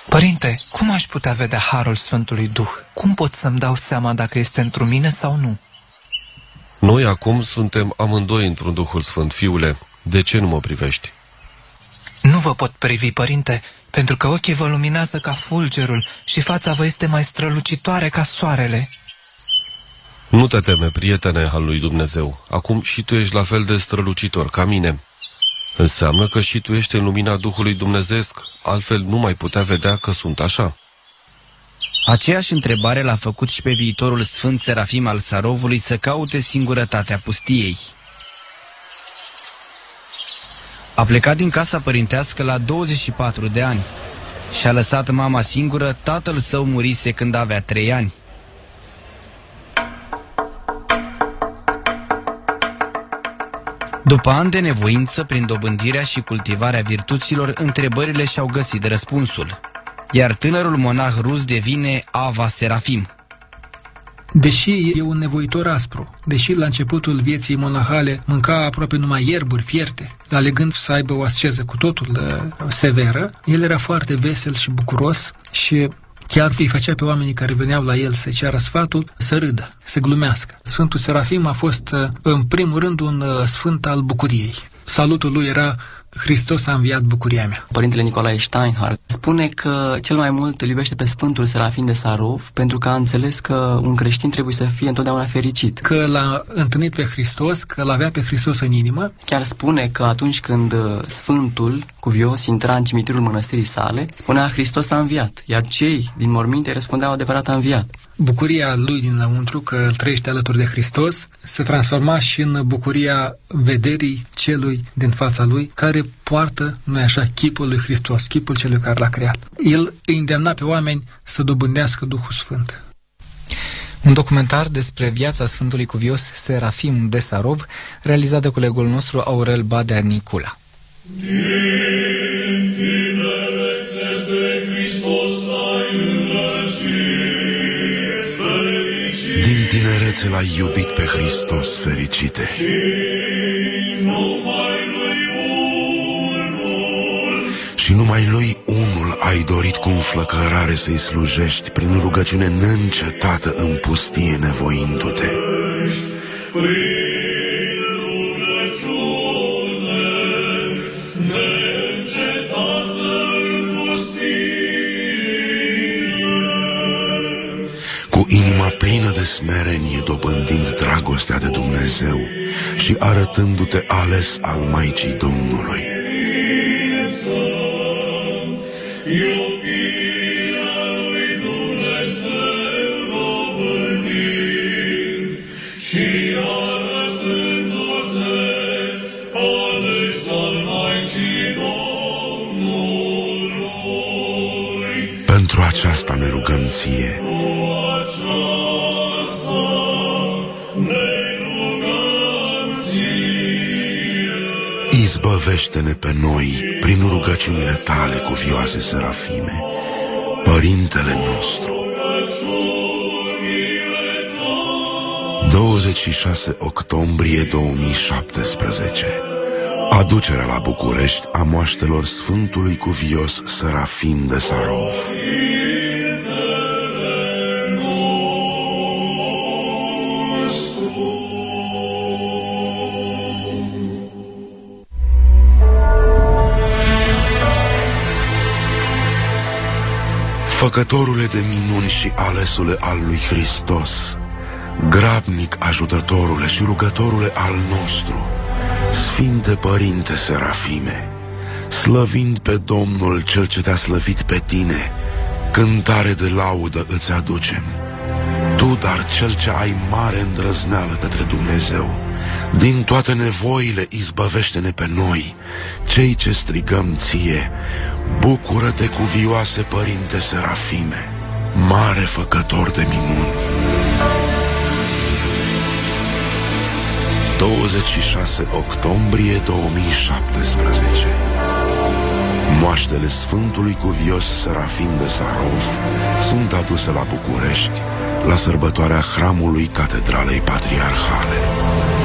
S11: Părinte, cum aș putea vedea harul Sfântului Duh? Cum pot să-mi dau seama dacă este într mine sau nu?
S12: Noi acum suntem amândoi într-un Duhul Sfânt, fiule. De ce nu mă privești?
S11: Nu vă pot privi, părinte, pentru că ochii vă luminează ca fulgerul și fața vă este mai strălucitoare ca soarele.
S12: Nu te teme, prietene al lui Dumnezeu. Acum și tu ești la fel de strălucitor ca mine. Înseamnă că și tu ești în lumina Duhului Dumnezeesc, altfel nu mai putea vedea că sunt așa.
S9: Aceeași întrebare l-a făcut și pe viitorul Sfânt Serafim al Sarovului să caute singurătatea pustiei. A plecat din casa părintească la 24 de ani. Și-a lăsat mama singură, tatăl său murise când avea trei ani. După ani de nevoință, prin dobândirea și cultivarea virtuților, întrebările și-au găsit răspunsul. Iar tânărul monah rus devine Ava Serafim.
S5: Deși e un nevoitor aspru, deși la începutul vieții monahale mânca aproape numai ierburi fierte, alegând să aibă o asceză cu totul uh, severă, el era foarte vesel și bucuros și Chiar îi făcea pe oamenii care veneau la el să ceară sfatul să râdă, să glumească. Sfântul Serafim a fost, uh, în primul rând, un uh, sfânt al bucuriei. Salutul lui era Hristos a înviat bucuria mea.
S10: Părintele Nicolae Steinhardt spune că cel mai mult îl iubește pe Sfântul Serafin de Sarov pentru că a înțeles că un creștin trebuie să fie întotdeauna fericit.
S5: Că l-a întâlnit pe Hristos, că l-avea pe Hristos în inimă.
S10: Chiar spune că atunci când uh, Sfântul cuvios intra în cimitirul mănăstirii sale, spunea Hristos a înviat, iar cei din morminte răspundeau adevărat a înviat.
S5: Bucuria lui dinăuntru că îl trăiește alături de Hristos se transforma și în bucuria vederii celui din fața lui care poartă, nu așa, chipul lui Hristos, chipul celui care l-a creat. El îi îndemna pe oameni să dobândească Duhul Sfânt.
S2: Un documentar despre viața Sfântului Cuvios Serafim de Sarov, realizat de colegul nostru Aurel Badea Nicula. Din
S8: tinerețe l-ai iubit pe Hristos fericite. Și numai lui unul ai dorit cu înflăcărare să-i slujești prin rugăciune neîncetată în pustie nevoindu-te. Cu dragostea de Dumnezeu și arătându-te ales al Maicii Domnului. Pentru aceasta ne rugăm ție. Izbăvește-ne pe noi prin rugăciunile tale cu vioase serafime, Părintele nostru. 26 octombrie 2017 Aducerea la București a moaștelor Sfântului Cuvios Serafim de Sarov. Făcătorule de minuni și alesule al lui Hristos, grabnic ajutătorule și rugătorule al nostru, Sfinte Părinte Serafime, slăvind pe Domnul Cel ce te-a slăvit pe tine, cântare de laudă îți aducem. Tu, dar cel ce ai mare îndrăzneală către Dumnezeu, din toate nevoile izbăvește-ne pe noi, cei ce strigăm ție, bucură-te cu vioase Părinte Serafime, mare făcător de minuni. 26 octombrie 2017 Moaștele Sfântului Cuvios Serafim de Sarov sunt aduse la București la sărbătoarea Hramului Catedralei Patriarhale.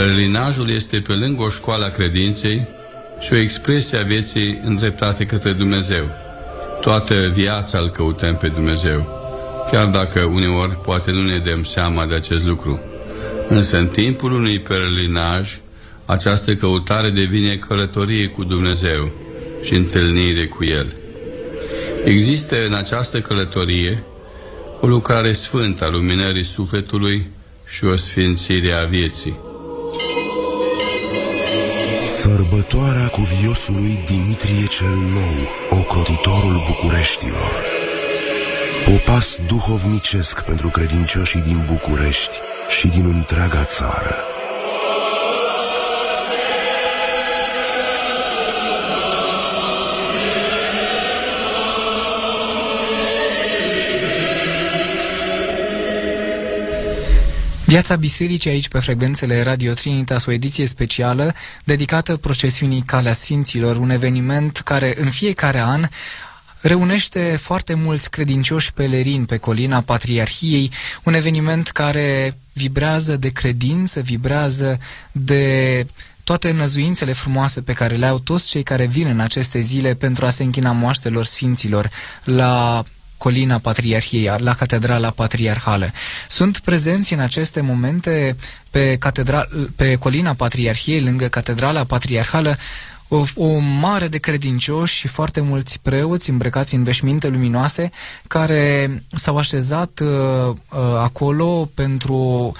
S1: Pelerinajul este pe lângă o școală a credinței și o expresie a vieții îndreptate către Dumnezeu. Toată viața îl căutăm pe Dumnezeu, chiar dacă uneori poate nu ne dăm seama de acest lucru. Însă în timpul unui pelerinaj, această căutare devine călătorie cu Dumnezeu și întâlnire cu El. Există în această călătorie o lucrare sfântă a luminării sufletului și o sfințire a vieții.
S8: Sărbătoarea cuviosului Dimitrie cel Nou, ocrotitorul Bucureștilor. Popas duhovnicesc pentru credincioșii din București și din întreaga țară.
S2: Viața bisericii aici pe frecvențele Radio Trinitas, o ediție specială dedicată procesiunii Calea Sfinților, un eveniment care în fiecare an reunește foarte mulți credincioși pelerini pe colina Patriarhiei, un eveniment care vibrează de credință, vibrează de toate năzuințele frumoase pe care le au toți cei care vin în aceste zile pentru a se închina moaștelor sfinților la colina Patriarhiei, la Catedrala Patriarhală. Sunt prezenți în aceste momente pe, catedra- pe colina Patriarhiei, lângă Catedrala Patriarhală, o, o mare de credincioși și foarte mulți preoți îmbrăcați în veșminte luminoase care s-au așezat uh, uh, acolo pentru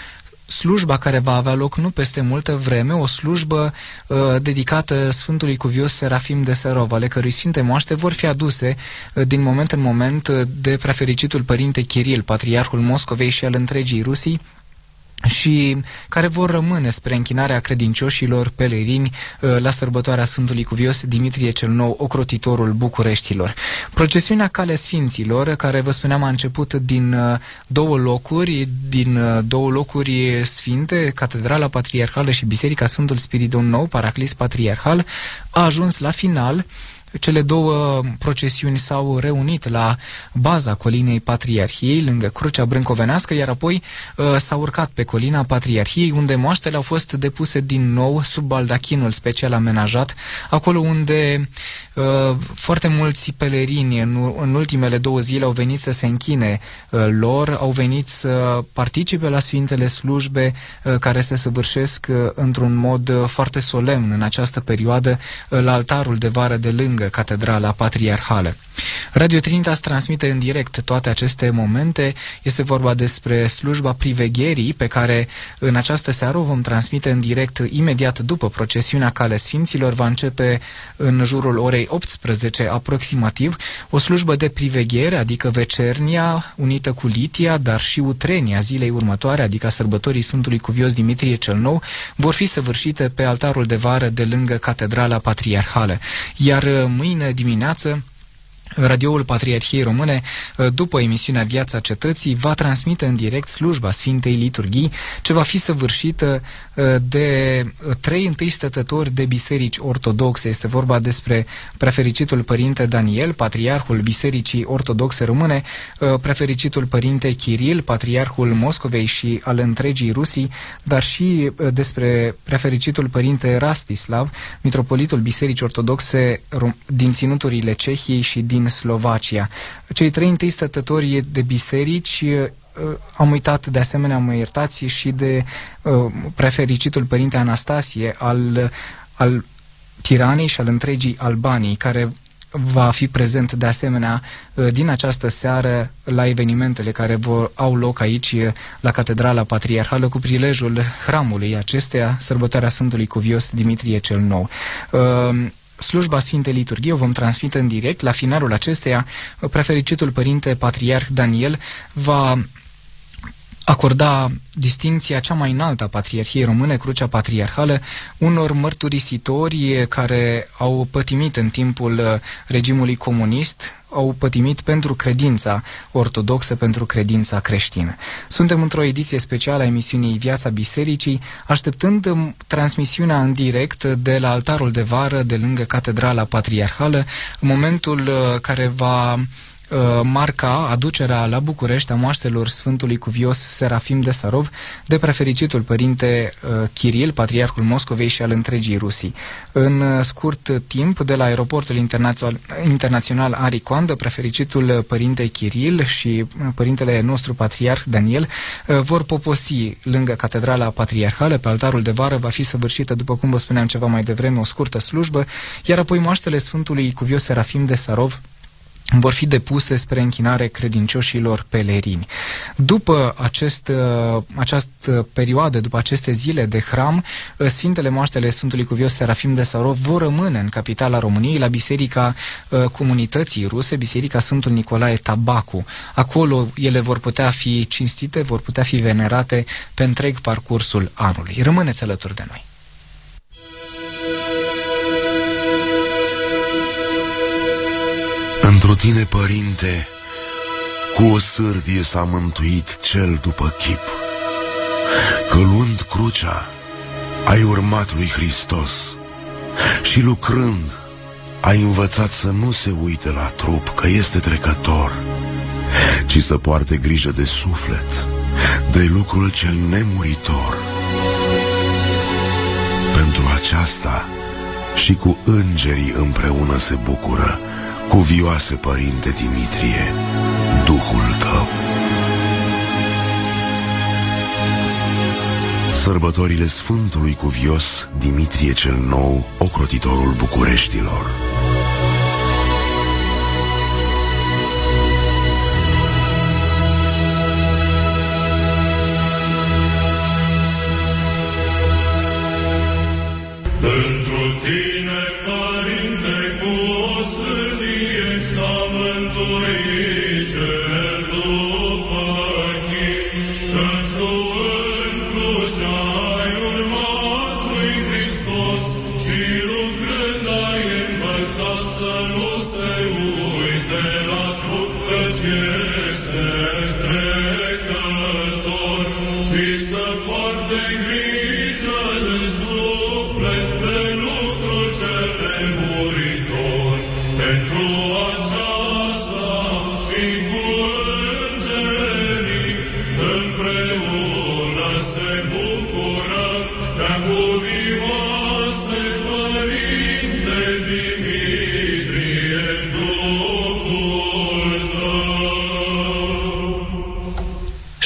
S2: slujba care va avea loc nu peste multă vreme, o slujbă uh, dedicată Sfântului Cuvios Serafim de Sărov, ale cărui Sfinte Moaște vor fi aduse uh, din moment în moment uh, de prefericitul Părinte Chiril, Patriarhul Moscovei și al întregii Rusii, și care vor rămâne spre închinarea credincioșilor pelerini uh, la sărbătoarea Sfântului Cuvios Dimitrie cel Nou, ocrotitorul Bucureștilor. Procesiunea Calea Sfinților, care vă spuneam a început din uh, două locuri, din uh, două locuri sfinte, Catedrala Patriarhală și Biserica Sfântul Spiridon Nou, Paraclis Patriarhal, a ajuns la final cele două procesiuni s-au reunit la baza colinei Patriarhiei, lângă Crucea Brâncovenească, iar apoi uh, s-au urcat pe colina Patriarhiei, unde moaștele au fost depuse din nou sub baldachinul special amenajat, acolo unde uh, foarte mulți pelerini în, în ultimele două zile au venit să se închine uh, lor, au venit să participe la Sfintele Slujbe uh, care se săvârșesc uh, într-un mod uh, foarte solemn în această perioadă uh, la altarul de vară de lângă lângă Catedrala Patriarhală. Radio Trinitas transmite în direct toate aceste momente. Este vorba despre slujba privegherii pe care în această seară o vom transmite în direct imediat după procesiunea Cale Sfinților. Va începe în jurul orei 18 aproximativ o slujbă de priveghere, adică vecernia unită cu litia, dar și utrenia zilei următoare, adică sărbătorii Sfântului Cuvios Dimitrie cel Nou, vor fi săvârșite pe altarul de vară de lângă Catedrala Patriarhală. Iar mâine dimineață Radioul Patriarhiei Române, uh, după emisiunea Viața Cetății, va transmite în direct slujba Sfintei Liturghii, ce va fi săvârșită uh, de uh, trei întâi stătători de biserici ortodoxe. Este vorba despre prefericitul Părinte Daniel, Patriarhul Bisericii Ortodoxe Române, prefericitul Părinte Chiril, Patriarhul Moscovei și al întregii Rusii, dar și despre prefericitul Părinte Rastislav, Mitropolitul Bisericii Ortodoxe din ținuturile Cehiei și din din Slovacia. Cei trei întâi stătători de biserici uh, am uitat de asemenea, mă iertați, și de uh, prefericitul Părinte Anastasie al, al Tiranei și al întregii Albanii, care va fi prezent de asemenea uh, din această seară la evenimentele care vor au loc aici la Catedrala Patriarhală cu prilejul hramului acesteia, sărbătoarea Sfântului Cuvios Dimitrie cel Nou slujba Sfintei Liturghie o vom transmite în direct. La finalul acesteia, prefericitul Părinte Patriarh Daniel va acorda distinția cea mai înaltă a Patriarhiei Române, Crucea Patriarhală, unor mărturisitori care au pătimit în timpul regimului comunist, au pătimit pentru credința ortodoxă, pentru credința creștină. Suntem într-o ediție specială a emisiunii Viața Bisericii, așteptând transmisiunea în direct de la altarul de vară de lângă Catedrala Patriarhală, în momentul care va Uh, marca aducerea la București a moaștelor Sfântului Cuvios Serafim de Sarov de prefericitul părinte uh, Chiril, patriarhul Moscovei și al întregii Rusii. În uh, scurt timp, de la aeroportul internațional, internațional Aricoandă, prefericitul părinte Chiril și părintele nostru patriarh Daniel vor poposi lângă Catedrala Patriarhală. Pe altarul de vară va fi săvârșită, după cum vă spuneam ceva mai devreme, o scurtă slujbă, iar apoi moaștele Sfântului Cuvios Serafim de Sarov vor fi depuse spre închinare credincioșilor pelerini. După acest, uh, această perioadă, după aceste zile de hram, uh, Sfintele Moaștele Sfântului Cuvios Serafim de Sarov vor rămâne în capitala României, la Biserica uh, Comunității Ruse, Biserica Sfântul Nicolae Tabacu. Acolo ele vor putea fi cinstite, vor putea fi venerate pe întreg parcursul anului. Rămâneți alături de noi!
S8: Întru tine, Părinte, cu o sârdie s-a mântuit cel după chip. Că luând crucea, ai urmat lui Hristos și lucrând, ai învățat să nu se uite la trup, că este trecător, ci să poarte grijă de suflet, de lucrul cel nemuritor. Pentru aceasta și cu îngerii împreună se bucură Cuvioase Părinte Dimitrie, Duhul tău. Sărbătorile Sfântului Cuvios Dimitrie cel Nou, ocrotitorul Bucureștilor.
S13: cuvioase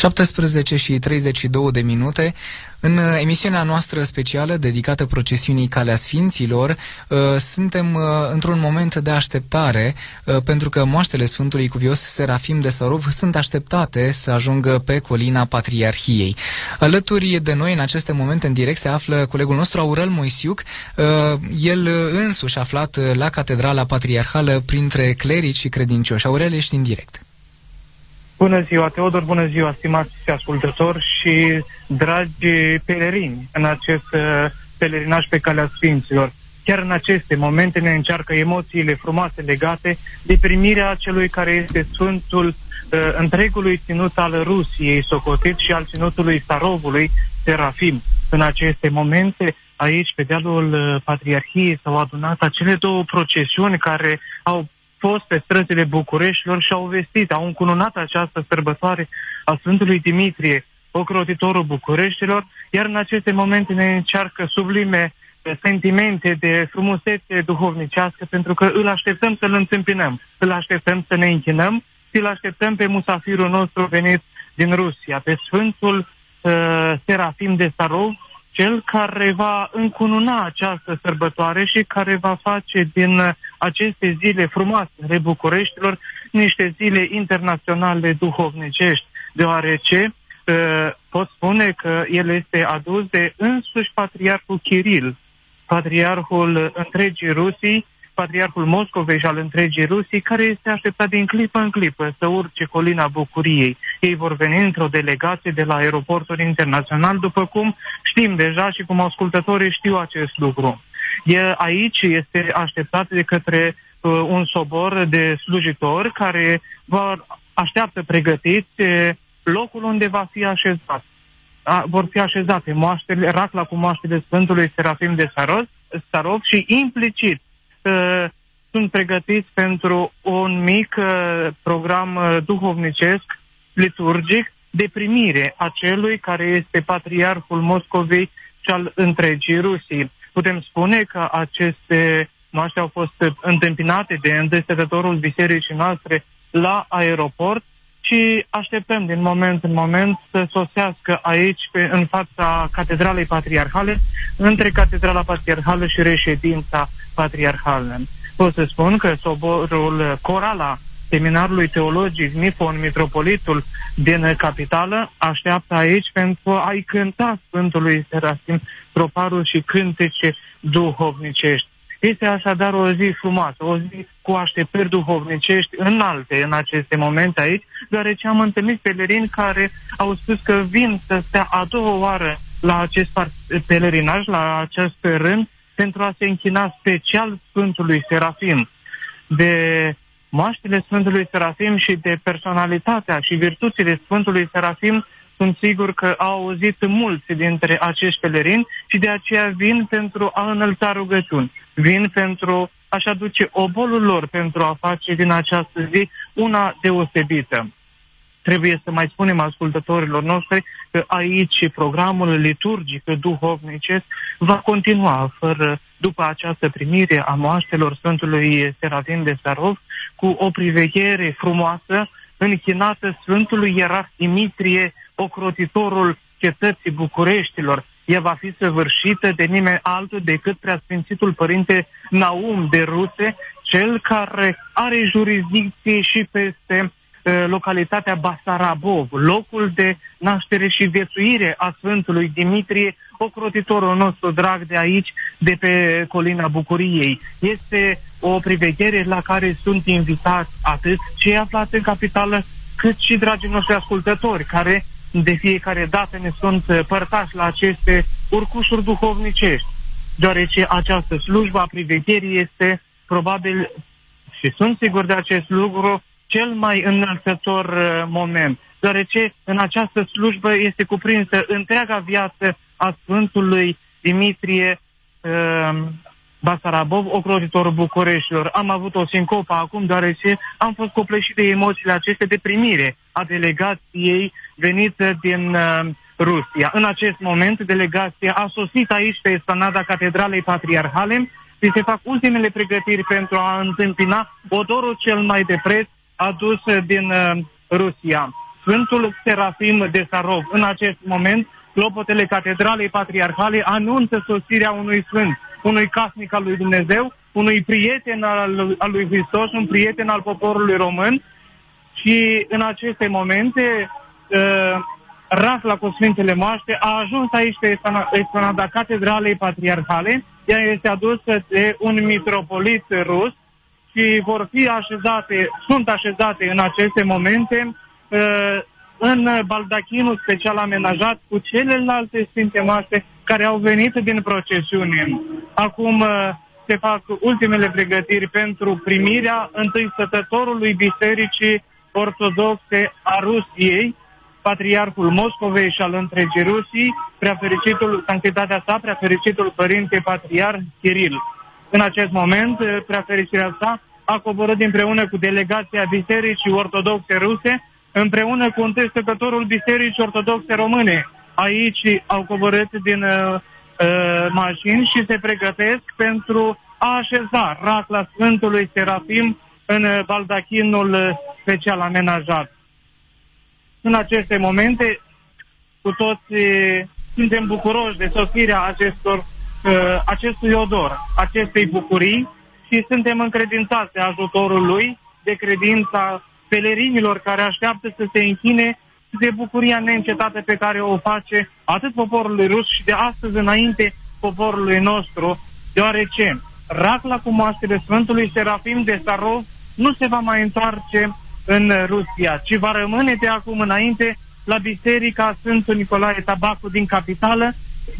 S2: 17 și 32 de minute. În emisiunea noastră specială dedicată procesiunii Calea Sfinților, uh, suntem uh, într-un moment de așteptare, uh, pentru că moaștele Sfântului Cuvios Serafim de Sarov sunt așteptate să ajungă pe colina Patriarhiei. Alături de noi în aceste momente în direct se află colegul nostru Aurel Moisiuc, el însuși aflat la Catedrala Patriarhală printre clerici și credincioși. Aurel, ești în direct.
S7: Bună ziua, Teodor, bună ziua, stimați ascultători și dragi pelerini în acest uh, pelerinaj pe calea Sfinților. Chiar în aceste momente ne încearcă emoțiile frumoase legate de primirea celui care este Sfântul uh, întregului ținut al Rusiei, socotit și al ținutului Starovului, Serafim. În aceste momente, aici, pe dealul uh, Patriarhiei, s-au adunat acele două procesiuni care au fost pe străzile Bucureștilor și au vestit, au încununat această sărbătoare a Sfântului Dimitrie, ocrotitorul Bucureștilor, iar în aceste momente ne încearcă sublime sentimente de frumusețe duhovnicească, pentru că îl așteptăm să-l întâmpinăm, îl așteptăm să ne închinăm și îl așteptăm pe musafirul nostru venit din Rusia, pe Sfântul uh, Serafim de Sarov, cel care va încununa această sărbătoare și care va face din aceste zile frumoase ale Bucureștilor niște zile internaționale duhovnicești, deoarece uh, pot spune că el este adus de însuși Patriarhul Kiril, Patriarhul întregii Rusii, Patriarhul Moscovei și al întregii Rusii, care este așteptat din clipă în clipă să urce colina Bucuriei. Ei vor veni într-o delegație de la aeroportul internațional, după cum știm deja și cum ascultătorii știu acest lucru. E, aici este așteptat de către uh, un sobor de slujitori care vor așteaptă pregătiți uh, locul unde va fi așezat. A, vor fi așezate moaștele, racla cu moaștele Sfântului Serafim de Saros, Starov și implicit uh, sunt pregătiți pentru un mic uh, program uh, duhovnicesc, liturgic, de primire a celui care este patriarhul Moscovei și al întregii Rusii. Putem spune că aceste moaște au fost întâmpinate de îndestătătorul bisericii noastre la aeroport și așteptăm din moment în moment să sosească aici, pe, în fața Catedralei Patriarhale, între Catedrala Patriarhală și reședința Patriarhală. Pot să spun că soborul Corala seminarului teologic Nifon, mitropolitul din capitală, așteaptă aici pentru a-i cânta Sfântului Serafim troparul și cântece duhovnicești. Este așadar o zi frumoasă, o zi cu așteptări duhovnicești înalte în aceste momente aici, deoarece am întâlnit pelerini care au spus că vin să stea a doua oară la acest pelerinaj, la acest rând, pentru a se închina special Sfântului Serafim. De moaștele Sfântului Serafim și de personalitatea și virtuțile Sfântului Serafim sunt sigur că au auzit mulți dintre acești pelerini și de aceea vin pentru a înălța rugăciuni. Vin pentru a-și aduce obolul lor pentru a face din această zi una deosebită. Trebuie să mai spunem ascultătorilor noștri că aici programul liturgic duhovnicesc va continua fără, după această primire a moaștelor Sfântului Serafin de Sarov cu o priveghere frumoasă închinată Sfântului Ierarh Dimitrie, ocrotitorul cetății Bucureștilor. Ea va fi săvârșită de nimeni altul decât preasfințitul părinte Naum de Ruse, cel care are jurisdicție și peste uh, localitatea Basarabov, locul de naștere și viețuire a Sfântului Dimitrie, ocrotitorul nostru drag de aici, de pe colina Bucuriei. Este o priveghere la care sunt invitați atât cei aflați în capitală, cât și dragii noștri ascultători, care de fiecare dată ne sunt părtași la aceste urcușuri duhovnicești, deoarece această slujbă a privegherii este probabil, și sunt sigur de acest lucru, cel mai înălțător uh, moment, deoarece în această slujbă este cuprinsă întreaga viață a Sfântului Dimitrie uh, Basarabov, ocrotitorul Bucureștilor. Am avut o sincopă acum, deoarece am fost copleșit de emoțiile acestea de primire a delegației venită din uh, Rusia. În acest moment, delegația a sosit aici pe esplanada Catedralei Patriarhale și se fac ultimele pregătiri pentru a întâmpina odorul cel mai de preț adus din uh, Rusia. Sfântul Serafim de Sarov, în acest moment, clopotele Catedralei Patriarhale anunță sosirea unui sfânt unui casnic al lui Dumnezeu, unui prieten al, al lui Hristos, un prieten al poporului român și în aceste momente uh, Rafla cu Sfintele Moaște a ajuns aici pe esplanada Catedralei Patriarhale. Ea este adusă de un mitropolit rus și vor fi așezate, sunt așezate în aceste momente uh, în baldachinul special amenajat cu celelalte Sfinte Moaște care au venit din procesiune. Acum uh, se fac ultimele pregătiri pentru primirea întâi stătătorului Bisericii Ortodoxe a Rusiei, Patriarhul Moscovei și al întregii Rusii, preafericitul, sanctitatea sa, preafericitul Părinte Patriarh Kiril. În acest moment, uh, preafericirea sa a coborât împreună cu delegația Bisericii Ortodoxe Ruse, împreună cu întâi stătătorul Bisericii Ortodoxe Române, aici au coborât din uh, uh, mașini și se pregătesc pentru a așeza racla Sfântului Serafim în uh, baldachinul uh, special amenajat. În aceste momente, cu toți uh, suntem bucuroși de sosirea acestor, uh, acestui odor, acestei bucurii și suntem încredințați de ajutorul lui, de credința pelerinilor care așteaptă să se închine de bucuria neîncetată pe care o face atât poporului rus și de astăzi înainte poporului nostru, deoarece racla cu moaștele Sfântului Serafim de Sarov nu se va mai întoarce în Rusia, ci va rămâne de acum înainte la Biserica Sfântul Nicolae Tabacu din capitală,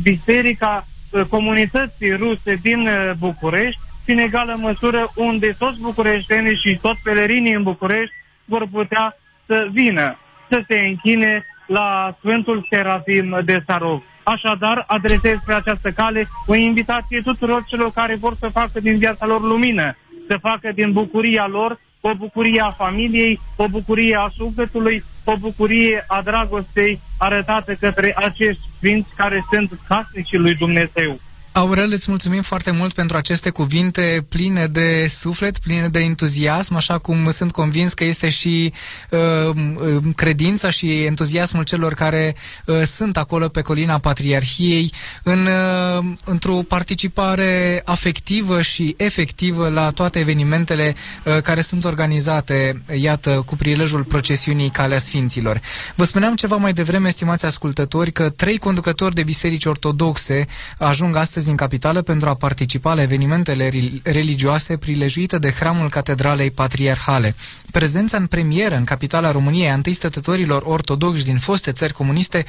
S7: Biserica uh, comunității ruse din uh, București și în egală măsură unde toți bucureștenii și toți pelerinii în București vor putea să vină să se închine la Sfântul Serafim de Sarov. Așadar, adresez pe această cale o invitație tuturor celor care vor să facă din viața lor lumină, să facă din bucuria lor o bucurie a familiei, o bucurie a sufletului, o bucurie a dragostei arătată către acești sfinți care sunt casnicii lui Dumnezeu.
S2: Aurel, îți mulțumim foarte mult pentru aceste cuvinte pline de suflet, pline de entuziasm, așa cum sunt convins că este și uh, credința și entuziasmul celor care uh, sunt acolo pe colina Patriarhiei în, uh, într-o participare afectivă și efectivă la toate evenimentele uh, care sunt organizate, iată, cu prilejul procesiunii Calea Sfinților. Vă spuneam ceva mai devreme, estimați ascultători, că trei conducători de biserici ortodoxe ajung astăzi astăzi în capitală pentru a participa la evenimentele religioase prilejuite de hramul Catedralei Patriarhale. Prezența în premieră în capitala României a întâi stătătorilor ortodoxi din foste țări comuniste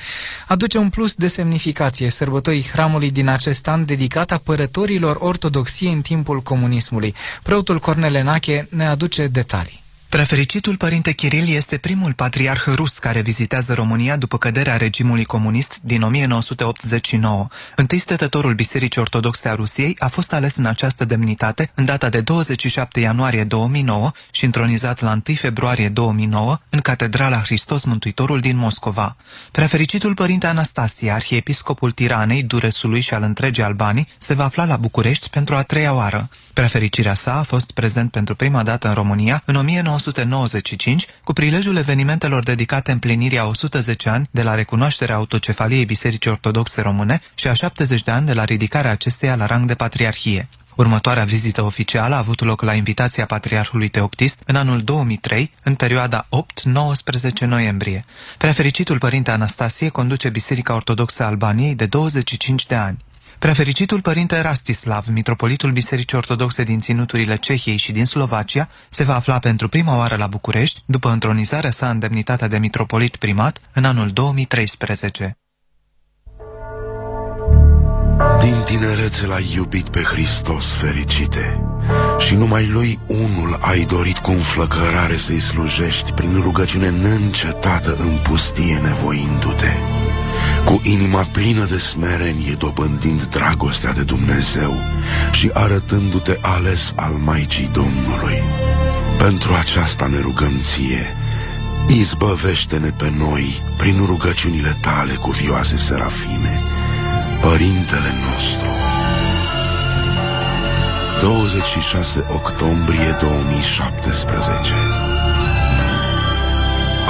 S2: aduce un plus de semnificație sărbătorii hramului din acest an dedicat apărătorilor ortodoxiei în timpul comunismului. Preotul Cornel Enache ne aduce detalii.
S11: Prefericitul părinte Kiril este primul patriarh rus care vizitează România după căderea regimului comunist din 1989. Întâi stătătorul Bisericii Ortodoxe a Rusiei a fost ales în această demnitate în data de 27 ianuarie 2009 și întronizat la 1 februarie 2009 în Catedrala Hristos Mântuitorul din Moscova. Prefericitul părinte Anastasie, arhiepiscopul Tiranei, Duresului și al întregii Albanii, se va afla la București pentru a treia oară. Prefericirea sa a fost prezent pentru prima dată în România în 19 1995, cu prilejul evenimentelor dedicate împlinirii a 110 ani de la recunoașterea autocefaliei Bisericii Ortodoxe Române și a 70 de ani de la ridicarea acesteia la rang de patriarhie. Următoarea vizită oficială a avut loc la invitația Patriarhului Teoctist în anul 2003, în perioada 8-19 noiembrie. Prefericitul părinte Anastasie conduce Biserica Ortodoxă Albaniei de 25 de ani. Prefericitul părinte Rastislav, mitropolitul Bisericii Ortodoxe din ținuturile Cehiei și din Slovacia, se va afla pentru prima oară la București, după întronizarea sa în demnitatea de mitropolit primat în anul 2013.
S8: Din tinerețe l-ai iubit pe Hristos fericite și numai lui unul ai dorit cu înflăcărare să-i slujești prin rugăciune neîncetată în pustie nevoindu-te cu inima plină de smerenie dobândind dragostea de Dumnezeu și arătându-te ales al Maicii Domnului. Pentru aceasta ne rugăm ție, izbăvește-ne pe noi prin rugăciunile tale cu vioase serafime, Părintele nostru. 26 octombrie 2017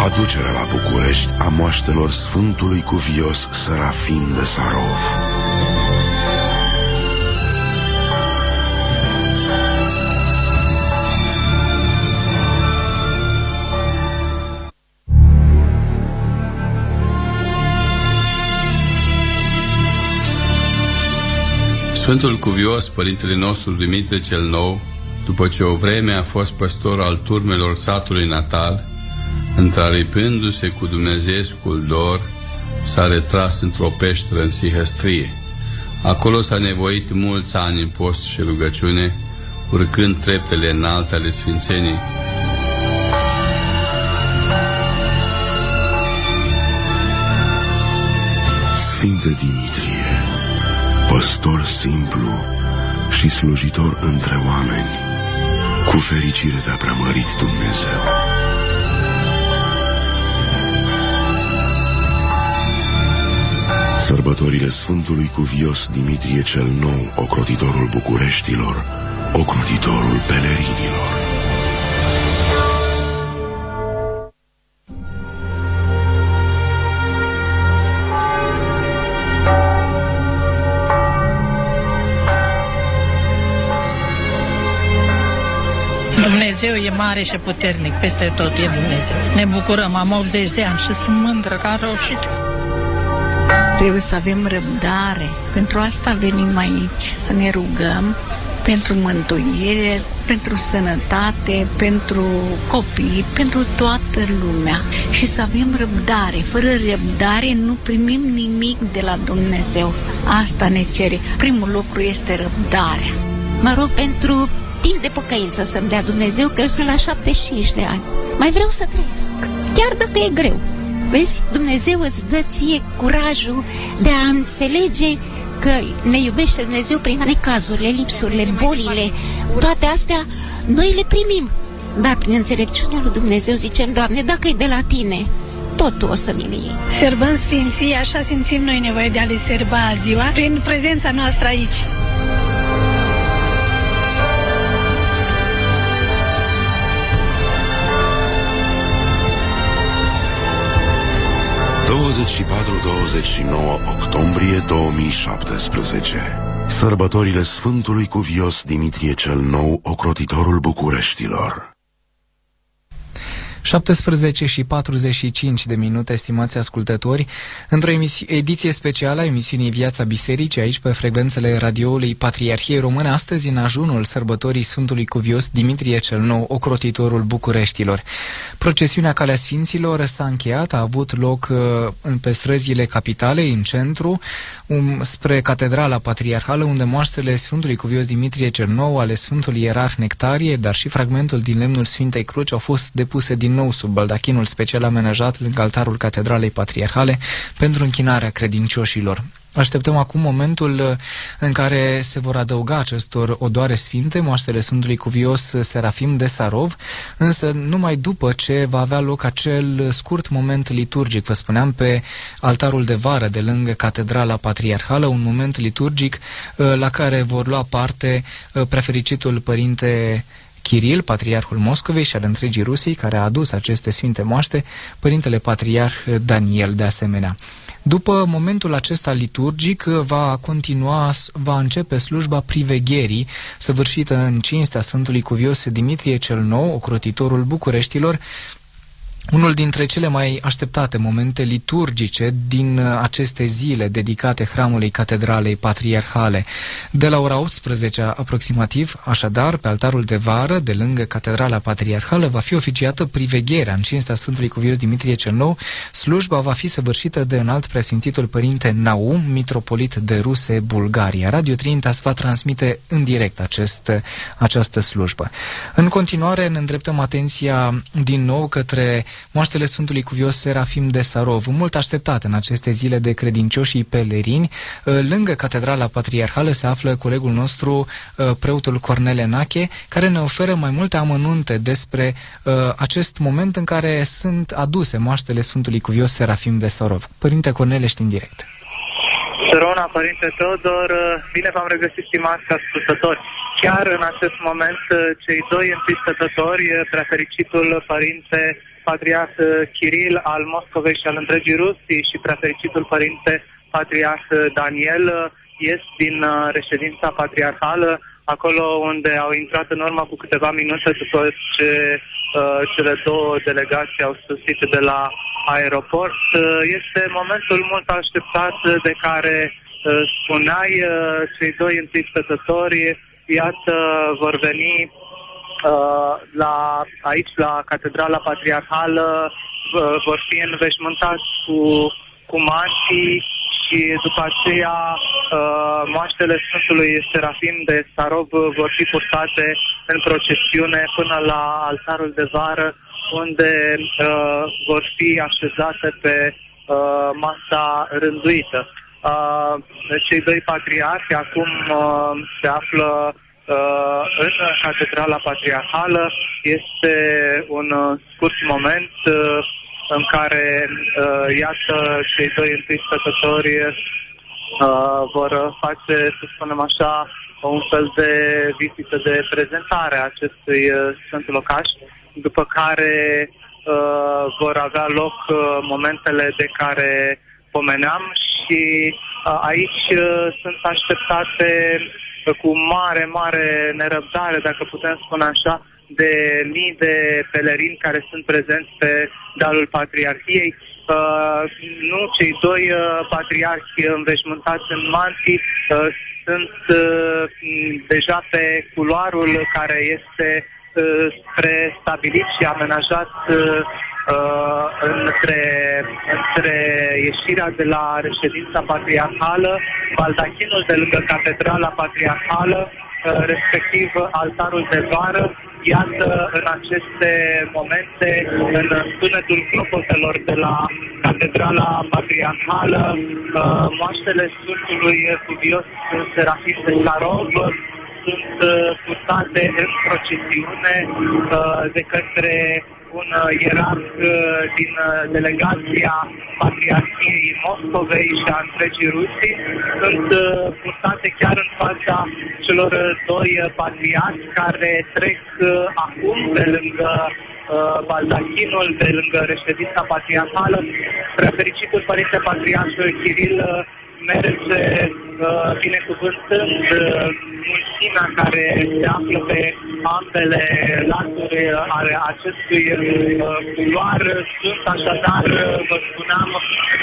S8: aducerea la București a moaștelor Sfântului Cuvios Serafim de Sarov.
S1: Sfântul Cuvios, Părintele nostru Dumitru cel Nou, după ce o vreme a fost păstor al turmelor satului natal, întraripându-se cu dumnezeescul dor, s-a retras într-o peșteră în Sihăstrie. Acolo s-a nevoit mulți ani în post și rugăciune, urcând treptele înalte ale Sfințenii.
S8: Sfinte Dimitrie, păstor simplu și slujitor între oameni, cu fericire te-a preamărit Dumnezeu. Sărbătorile Sfântului Cuvios Dimitrie cel Nou, ocrotitorul Bucureștilor, ocrotitorul pelerinilor.
S14: Dumnezeu e mare și puternic, peste tot e Dumnezeu. Ne bucurăm, am 80 de ani și sunt mândră ca roșit.
S15: Trebuie să avem răbdare. Pentru asta venim aici, să ne rugăm pentru mântuire, pentru sănătate, pentru copii, pentru toată lumea și să avem răbdare. Fără răbdare nu primim nimic de la Dumnezeu. Asta ne cere. Primul lucru este răbdarea.
S16: Mă rog pentru timp de pocăință să-mi dea Dumnezeu, că eu sunt la 75 de ani. Mai vreau să trăiesc, chiar dacă e greu. Vezi, Dumnezeu îți dă ție curajul de a înțelege că ne iubește Dumnezeu prin necazurile, lipsurile, bolile, toate astea, noi le primim. Dar prin înțelepciunea lui Dumnezeu zicem, Doamne, dacă e de la Tine, totul o să vină ei.
S15: Sărbăm Sfinții, așa simțim noi nevoie de a le sărba ziua, prin prezența noastră aici.
S8: ...24-29 octombrie 2017 Sărbătorile Sfântului Cuvios Dimitrie cel Nou, ocrotitorul Bucureștilor
S2: 17 și 45 de minute, estimați ascultători, într-o ediție specială a emisiunii Viața Bisericii, aici pe frecvențele radioului Patriarhiei Române, astăzi în ajunul sărbătorii Sfântului Cuvios Dimitrie cel Nou, ocrotitorul Bucureștilor. Procesiunea Calea Sfinților s-a încheiat, a avut loc uh, pe străzile capitalei, în centru, um, spre Catedrala Patriarhală, unde moaștele Sfântului Cuvios Dimitrie cel Nou, ale Sfântului Ierarh Nectarie, dar și fragmentul din lemnul Sfintei Cruci au fost depuse din nou sub baldachinul special amenajat lângă altarul Catedralei Patriarhale pentru închinarea credincioșilor. Așteptăm acum momentul uh, în care se vor adăuga acestor odoare sfinte, moaștele Sfântului Cuvios Serafim de Sarov, însă numai după ce va avea loc acel scurt moment liturgic, vă spuneam, pe altarul de vară de lângă Catedrala Patriarhală, un moment liturgic uh, la care vor lua parte uh, prefericitul Părinte Chiril, patriarhul Moscovei și al întregii Rusii, care a adus aceste sfinte moaște, părintele patriarh Daniel de asemenea. După momentul acesta liturgic va continua, va începe slujba privegherii, săvârșită în cinstea Sfântului Cuvios Dimitrie cel Nou, ocrotitorul Bucureștilor, unul dintre cele mai așteptate momente liturgice din uh, aceste zile dedicate hramului Catedralei Patriarhale. De la ora 18 aproximativ, așadar, pe altarul de vară, de lângă Catedrala Patriarhală, va fi oficiată privegherea în cinstea Sfântului Cuvios Dimitrie cel Nou. Slujba va fi săvârșită de înalt preasfințitul părinte Naum, mitropolit de Ruse, Bulgaria. Radio Trinitas va transmite în direct acest, această slujbă. În continuare, ne îndreptăm atenția din nou către moaștele Sfântului Cuvios Serafim de Sarov, mult așteptat în aceste zile de credincioși pelerini. Uh, lângă Catedrala Patriarhală se află colegul nostru, uh, preotul Cornel Enache, care ne oferă mai multe amănunte despre uh, acest moment în care sunt aduse moaștele Sfântului Cuvios Serafim de Sarov. Părinte Cornel, ești în direct.
S6: Sărona, Părinte Teodor, bine v-am regăsit, stimați ascultători. Chiar în acest moment, cei doi întâi stătători, prefericitul Părinte Patriarh Kiril al Moscovei și al întregii Rusii și prefericitul Părinte Patriarh Daniel ies din uh, reședința patriarhală, acolo unde au intrat în urmă cu câteva minute după ce uh, cele două delegații au sosit de la aeroport. Uh, este momentul mult așteptat de care uh, spuneai, uh, cei doi întâi stătători, iată, vor veni Uh, la, aici, la Catedrala Patriarhală, uh, vor fi înveșmântați cu, cu mantii și după aceea uh, moaștele Sfântului Serafim de Sarov vor fi purtate în procesiune până la altarul de vară, unde uh, vor fi așezate pe uh, masa rânduită. Uh, cei doi patriarhi acum uh, se află uh, în Catedrala Patriarhală. Este un uh, scurt moment uh, în care, uh, iată, cei doi întâi stătători uh, vor face, să spunem așa, un fel de vizită de prezentare a acestui uh, Sfânt Locaș, după care uh, vor avea loc uh, momentele de care pomeneam și uh, aici uh, sunt așteptate cu mare, mare nerăbdare, dacă putem spune așa, de mii de pelerini care sunt prezenți pe dalul Patriarhiei. Uh, nu cei doi uh, patriarhi înveșmântați în mantii uh, sunt uh, deja pe culoarul care este uh, spre stabilit și amenajat uh, uh, între, între ieșirea de la reședința patriarhală, baldachinul de lângă catedrala patriarhală, uh, respectiv altarul de vară, iată în aceste momente, în sunetul clopotelor de la Catedrala Patriarhală, uh, moaștele Sfântului Cuvios Serafim de Sarov sunt uh, purtate în procesiune uh, de către un uh, ierarh uh, din uh, delegația Patriarhiei Moscovei și a întregii Rusii sunt uh, purtate chiar în fața celor uh, doi uh, patriarhi care trec uh, acum pe lângă uh, baldachinul, pe lângă reședința patriarhală. Prea fericitul Părinte Patriarh Kiril uh, merge uh, binecuvântând uh, mulțimea care se află pe ambele laturi ale acestui uh, culoar. Sunt așadar, uh, vă spuneam,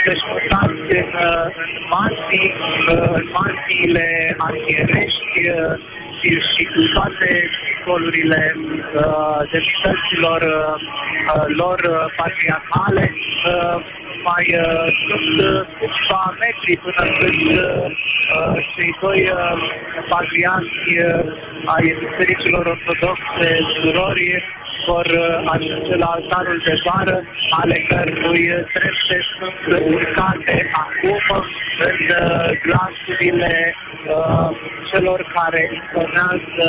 S6: deșmurtați în, uh, în mantii, uh, în mantiile arhierești uh, și, și cu toate simbolurile uh, demnităților uh, uh, lor uh, patriarhale. Uh, mai uh, sunt uh, câțiva metri până când uh, uh, cei doi uh, patriarhi uh, ai bisericilor ortodoxe surori vor uh, ajunge la altarul de vară, ale cărui trepte sunt urcate acum în uh, glasurile uh, celor care intonează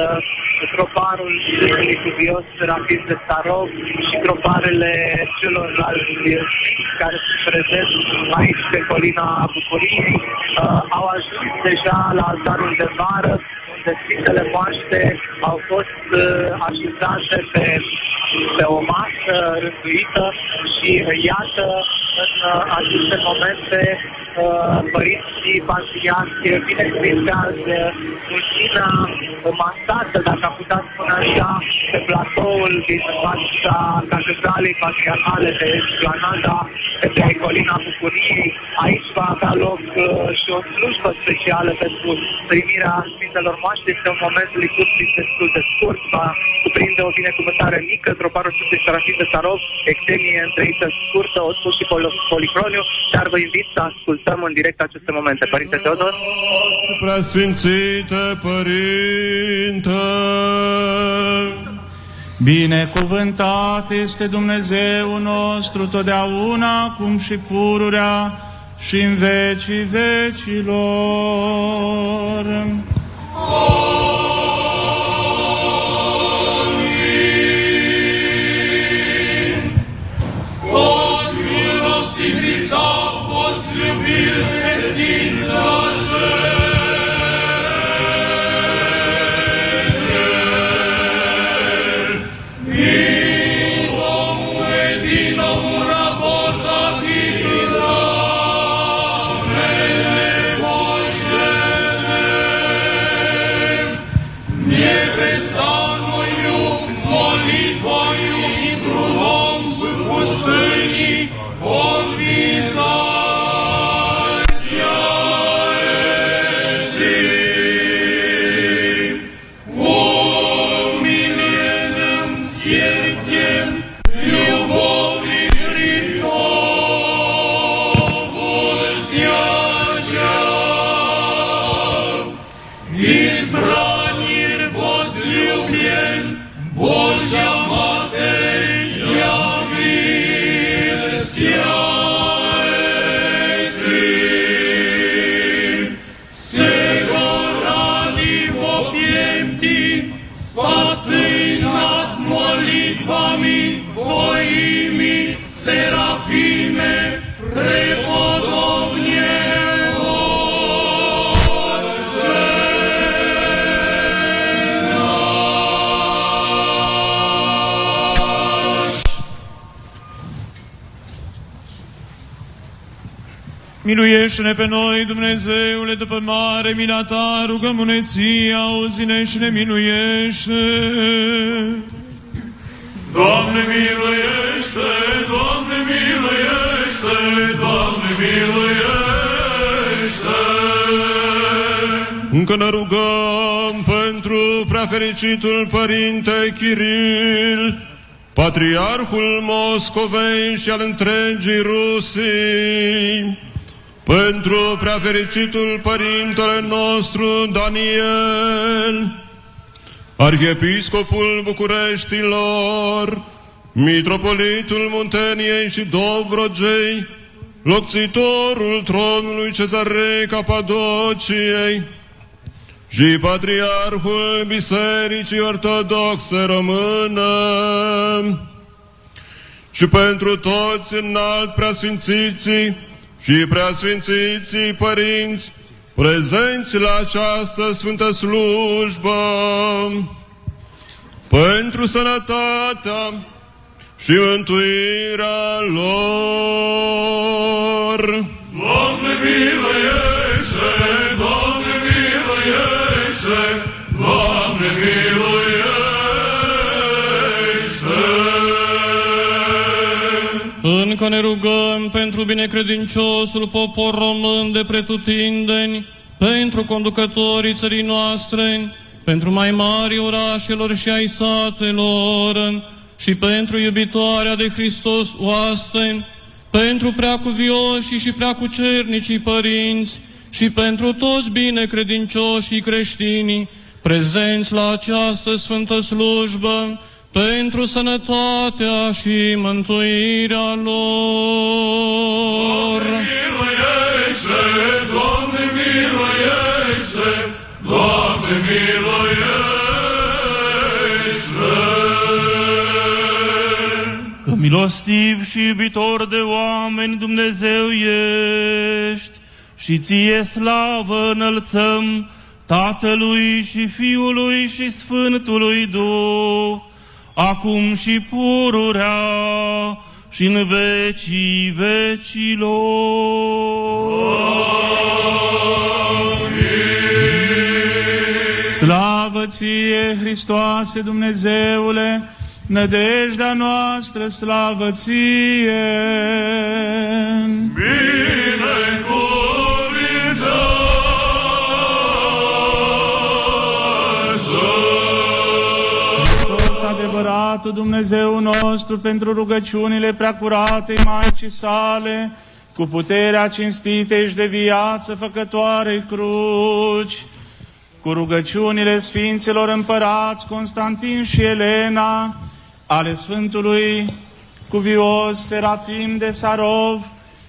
S6: troparul Sfântului Cuvios Serafim de Starov și troparele celorlalți sfinți care sunt prezenți aici pe colina Bucuriei. Uh, au ajuns deja la altarul de vară, unde Sfintele Moaște au fost uh, așezate pe, pe o masă rânduită și uh, iată în uh, aceste momente uh, părinții patriarhi binecuvintează mulțimea masată, dacă am putea spune așa, pe platoul din fața catedralei patriarhale de Esplanada, pe colina Bucuriei. Aici va avea loc uh, și o slujbă specială pentru primirea Sfintelor Moaște. Este un moment liturgic destul de scurt, va cuprinde o binecuvântare mică, troparul Sfântului Serafim de Sarov, extemie întreită scurtă, o spus și pol- policroniu, dar vă invit să ascultăm în direct aceste momente. Părinte Teodor?
S17: Preasfințite Părinte,
S18: Binecuvântat este Dumnezeu nostru totdeauna, acum și pururea și în vecii vecilor.
S17: От
S18: Miluiește-ne pe noi, Dumnezeule, după mare mila ta, rugăm-ne ție, auzi-ne și ne miluiește.
S17: Doamne miluiește, Doamne miluiește, Doamne miluiește.
S12: Încă ne rugăm pentru preafericitul Părinte Chiril, Patriarhul Moscovei și al întregii Rusii, pentru preafericitul Părintele nostru Daniel, Arhiepiscopul Bucureștilor, Mitropolitul Munteniei și Dobrogei, locțitorul tronului Cezarei Capadociei și Patriarhul Bisericii Ortodoxe Română,
S19: și pentru toți înalt preasfințiții și preasfințiții părinți prezenți la această sfântă slujbă, pentru sănătatea și mântuirea lor.
S17: Doamne miluiește, miluiește.
S18: Încă ne rugăm pentru binecredinciosul popor român de pretutindeni, pentru conducătorii țării noastre, pentru mai mari orașelor și ai satelor, și pentru iubitoarea de Hristos oaste, pentru preacuvioșii și preacucernicii părinți și pentru toți binecredincioșii creștinii prezenți la această sfântă slujbă, pentru sănătatea și mântuirea lor.
S17: Miluiește, Doamne miluiește, Doamne miluiește.
S20: Că milostiv și iubitor de oameni Dumnezeu ești și ție slavă înălțăm Tatălui și Fiului și Sfântului Duh, acum și pururea și în vecii vecilor. Slavă ție, Hristoase Dumnezeule, nădejdea noastră, slavă ție! Hristos adevăratul Dumnezeu nostru pentru rugăciunile preacuratei Maicii sale, cu puterea cinstitei și de viață făcătoarei cruci, cu rugăciunile Sfinților Împărați Constantin și Elena, ale Sfântului Cuvios Serafim de Sarov,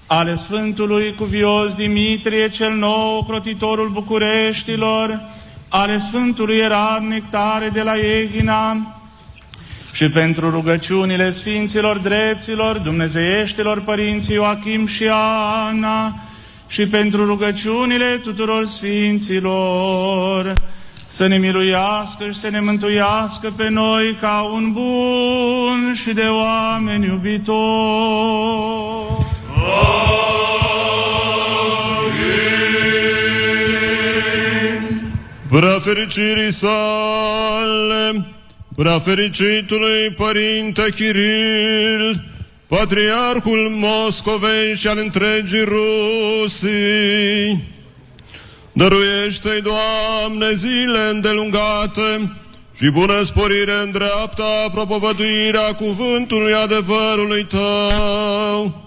S20: ale Sfântului Cuvios Dimitrie cel Nou, crotitorul Bucureștilor, ale Sfântului Erar Nectare de la Eghina, și pentru rugăciunile Sfinților Drepților, Dumnezeieștilor Părinții Joachim și Ana, și pentru rugăciunile tuturor Sfinților, să ne miluiască și să ne mântuiască pe noi ca un bun și de oameni iubitori.
S19: Prea fericirii sale, prea fericitului Părinte Chiril, Patriarhul Moscovei și al întregii Rusii, dăruiește-i, Doamne, zile îndelungate și bună sporire în dreapta propovăduirea cuvântului adevărului Tău.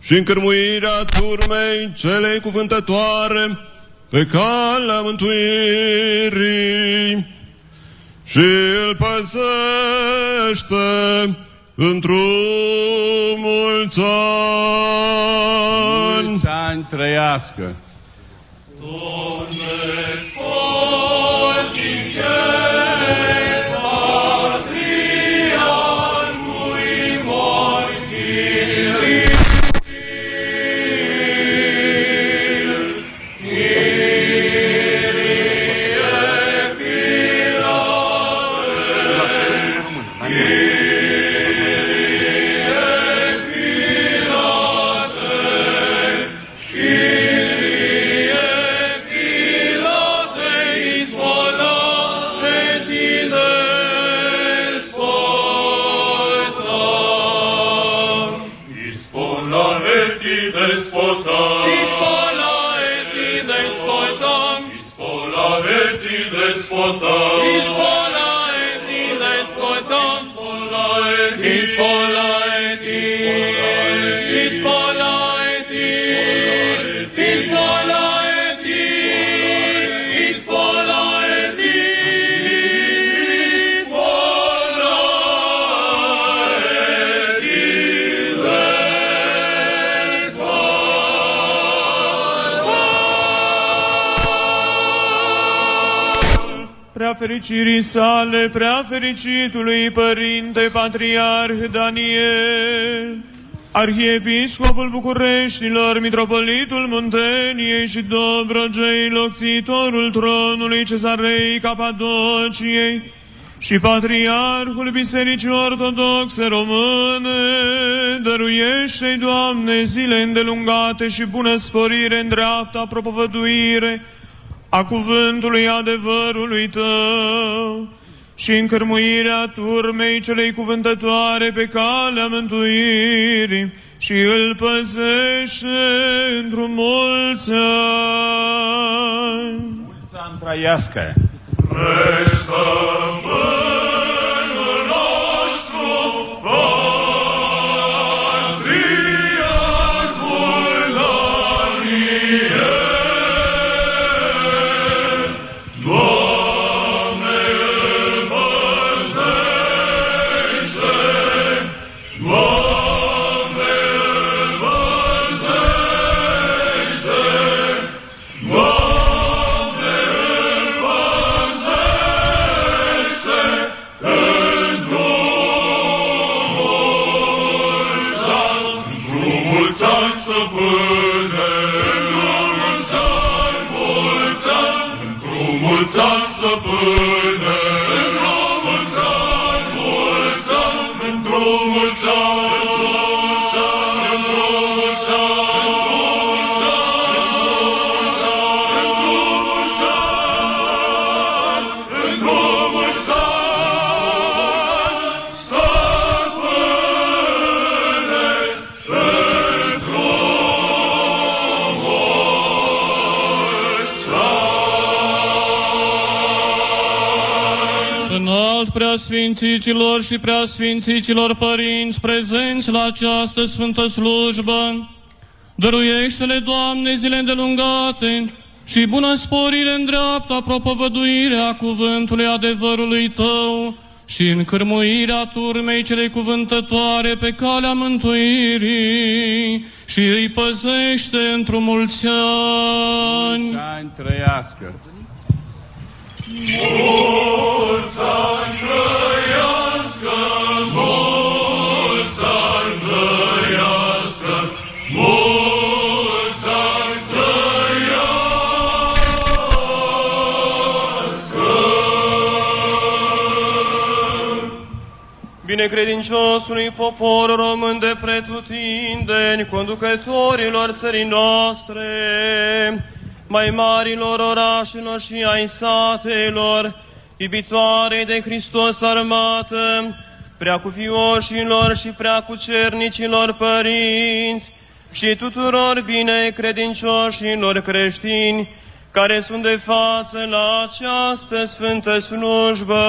S19: Și încărmuirea turmei celei cuvântătoare pe calea mântuirii și îl păzește într-un mulți ani.
S1: Mulți ani trăiască!
S18: Fericirii sale, prea fericitului Părinte Patriarh Daniel, Arhiepiscopul Bucureștilor, Mitropolitul Munteniei și Dobrogei, locțitorul tronului Cezarei Capadociei și Patriarhul Bisericii Ortodoxe Române, dăruiește-i, Doamne, zile îndelungate și bună sporire în dreapta propovăduire a cuvântului adevărului Tău și încărmuirea turmei celei cuvântătoare pe calea mântuirii și îl păzește într-un mulți ani.
S4: Mulți ani trăiască!
S21: Stăpânul
S17: preasfințicilor și preasfințicilor părinți prezenți la această sfântă slujbă, dăruiește-le, Doamne, zile îndelungate și bună sporire în dreapta propovăduirea cuvântului adevărului Tău și în cârmuirea turmei celei cuvântătoare pe calea mântuirii și îi păzește într-un mulți ani.
S4: Mulți ani trăiască!
S22: Binecredinciosului popor român de pretutindeni, conducătorilor țării noastre, mai marilor orașelor și ai satelor, iubitoarei de Hristos armată, preacuvioșilor și preacucernicilor părinți și tuturor binecredincioșilor creștini care sunt de față la această sfântă slujbă.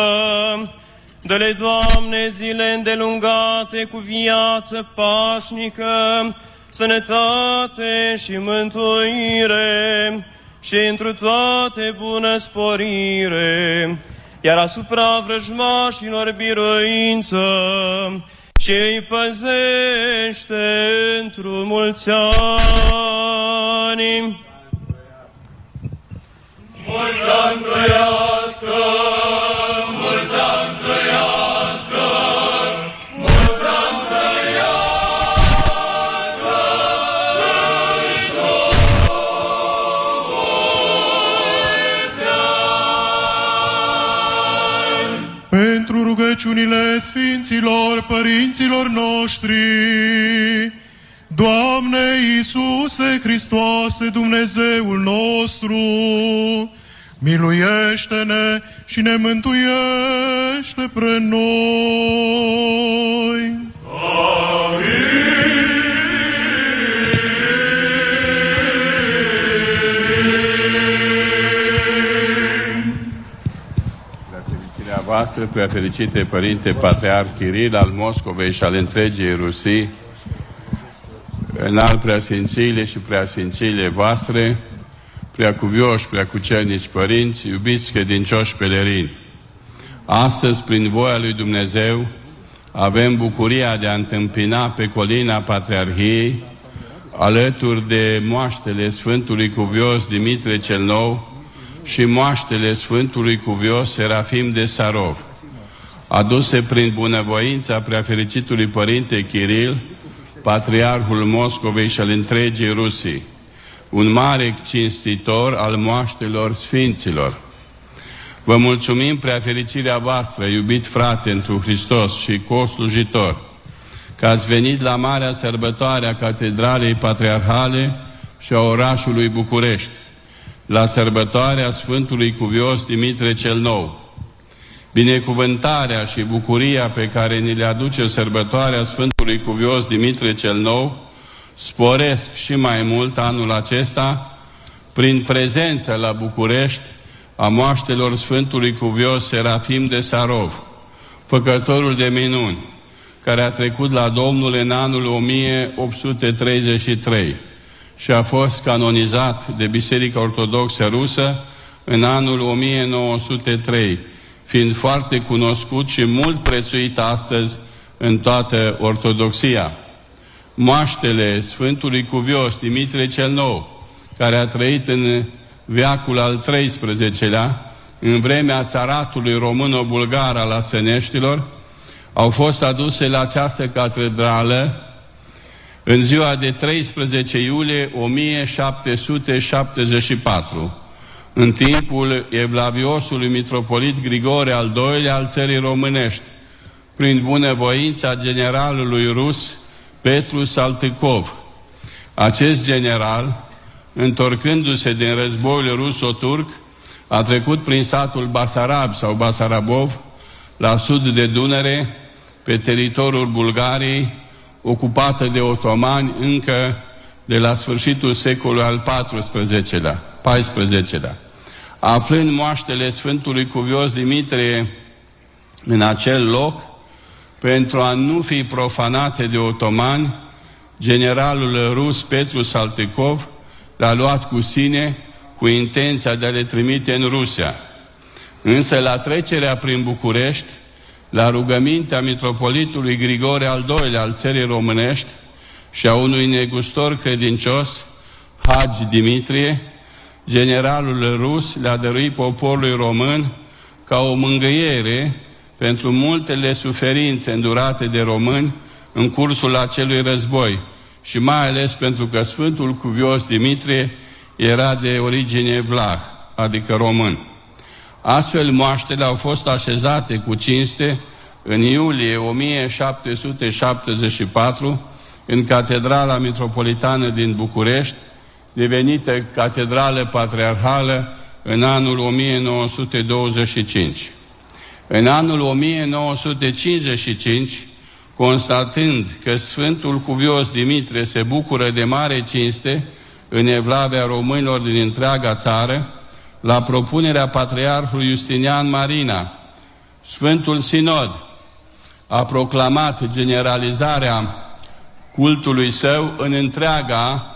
S22: Dă-le, Doamne, zile îndelungate cu viață pașnică, sănătate și mântuire și întru toate bună sporire, iar asupra vrăjmașilor biruință și îi păzește într mulți ani.
S21: Mulți ani
S18: rugăciunile Sfinților Părinților noștri, Doamne Iisuse Hristoase, Dumnezeul nostru, miluiește-ne și ne mântuiește pre noi.
S1: Fericirea voastră, prea fericite Părinte Patriarh Chiril al Moscovei și al întregii Rusii, înalt preasfințiile și preasfințiile voastre, prea cuvioși, prea cucernici părinți, iubiți credincioși pelerini. Astăzi, prin voia lui Dumnezeu, avem bucuria de a întâmpina pe colina Patriarhiei, alături de moaștele Sfântului Cuvios Dimitrie cel Nou, și moaștele Sfântului Cuvios Serafim de Sarov, aduse prin bunăvoința preafericitului Părinte Chiril, Patriarhul Moscovei și al întregii Rusii, un mare cinstitor al moaștelor Sfinților. Vă mulțumim prea fericirea voastră, iubit frate întru Hristos și co-slujitor, că ați venit la marea sărbătoare a Catedralei Patriarhale și a orașului București, la sărbătoarea Sfântului Cuvios Dimitre cel Nou. Binecuvântarea și bucuria pe care ni le aduce sărbătoarea Sfântului Cuvios Dimitre cel Nou sporesc și mai mult anul acesta prin prezența la București a moaștelor Sfântului Cuvios Serafim de Sarov, făcătorul de minuni, care a trecut la Domnul în anul 1833 și a fost canonizat de Biserica Ortodoxă Rusă în anul 1903, fiind foarte cunoscut și mult prețuit astăzi în toată Ortodoxia. Moaștele Sfântului Cuvios Dimitrie cel Nou, care a trăit în veacul al XIII-lea, în vremea țaratului româno-bulgar al Asăneștilor, au fost aduse la această catedrală în ziua de 13 iulie 1774, în timpul evlaviosului mitropolit Grigore al II-lea al țării românești, prin bunăvoința generalului rus Petru Saltykov. Acest general, întorcându-se din războiul ruso-turc, a trecut prin satul Basarab sau Basarabov, la sud de Dunăre, pe teritoriul Bulgariei, ocupată de otomani încă de la sfârșitul secolului al XIV-lea, XIV-lea. Aflând moaștele Sfântului Cuvios Dimitrie în acel loc, pentru a nu fi profanate de otomani, generalul rus Petru Saltykov l-a luat cu sine cu intenția de a le trimite în Rusia. Însă la trecerea prin București, la rugămintea mitropolitului Grigore al II-lea al țării românești și a unui negustor credincios, Hagi Dimitrie, generalul rus le-a dăruit poporului român ca o mângâiere pentru multele suferințe îndurate de români în cursul acelui război și mai ales pentru că Sfântul Cuvios Dimitrie era de origine vlah, adică român. Astfel, moaștele au fost așezate cu cinste în iulie 1774 în Catedrala Metropolitană din București, devenită Catedrală Patriarhală în anul 1925. În anul 1955, constatând că Sfântul Cuvios Dimitrie se bucură de mare cinste în evlavia românilor din întreaga țară, la propunerea Patriarhului Justinian Marina, Sfântul Sinod a proclamat generalizarea cultului său în întreaga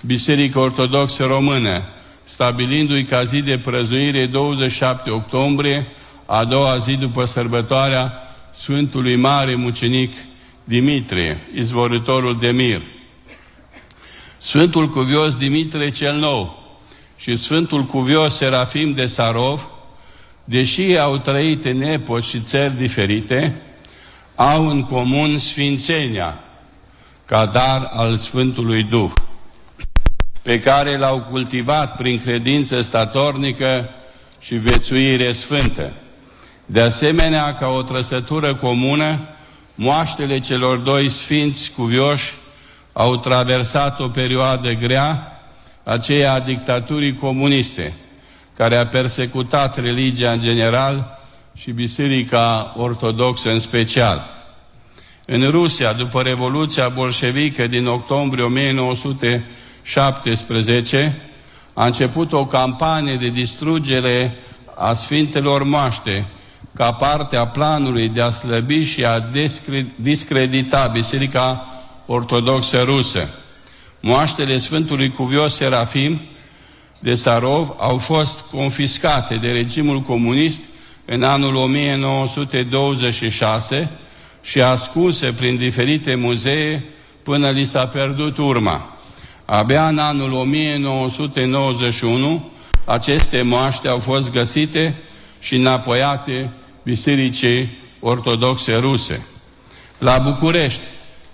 S1: Biserică Ortodoxă Română, stabilindu-i ca zi de prăzuire 27 octombrie, a doua zi după sărbătoarea Sfântului Mare Mucenic Dimitrie, izvorătorul de mir. Sfântul Cuvios Dimitrie cel Nou și Sfântul Cuvios Serafim de Sarov, deși au trăit în epoci și țări diferite, au în comun sfințenia ca dar al Sfântului Duh, pe care l-au cultivat prin credință statornică și vețuire sfântă. De asemenea, ca o trăsătură comună, moaștele celor doi sfinți cuvioși au traversat o perioadă grea, aceea a dictaturii comuniste, care a persecutat religia în general și Biserica Ortodoxă în special. În Rusia, după Revoluția bolșevică din octombrie 1917, a început o campanie de distrugere a Sfintelor Moaște, ca parte a planului de a slăbi și a discredita Biserica Ortodoxă Rusă. Moaștele Sfântului Cuvios Serafim de Sarov au fost confiscate de regimul comunist în anul 1926 și ascunse prin diferite muzee până li s-a pierdut urma. Abia în anul 1991 aceste moaște au fost găsite și înapoiate Bisericii Ortodoxe Ruse. La București,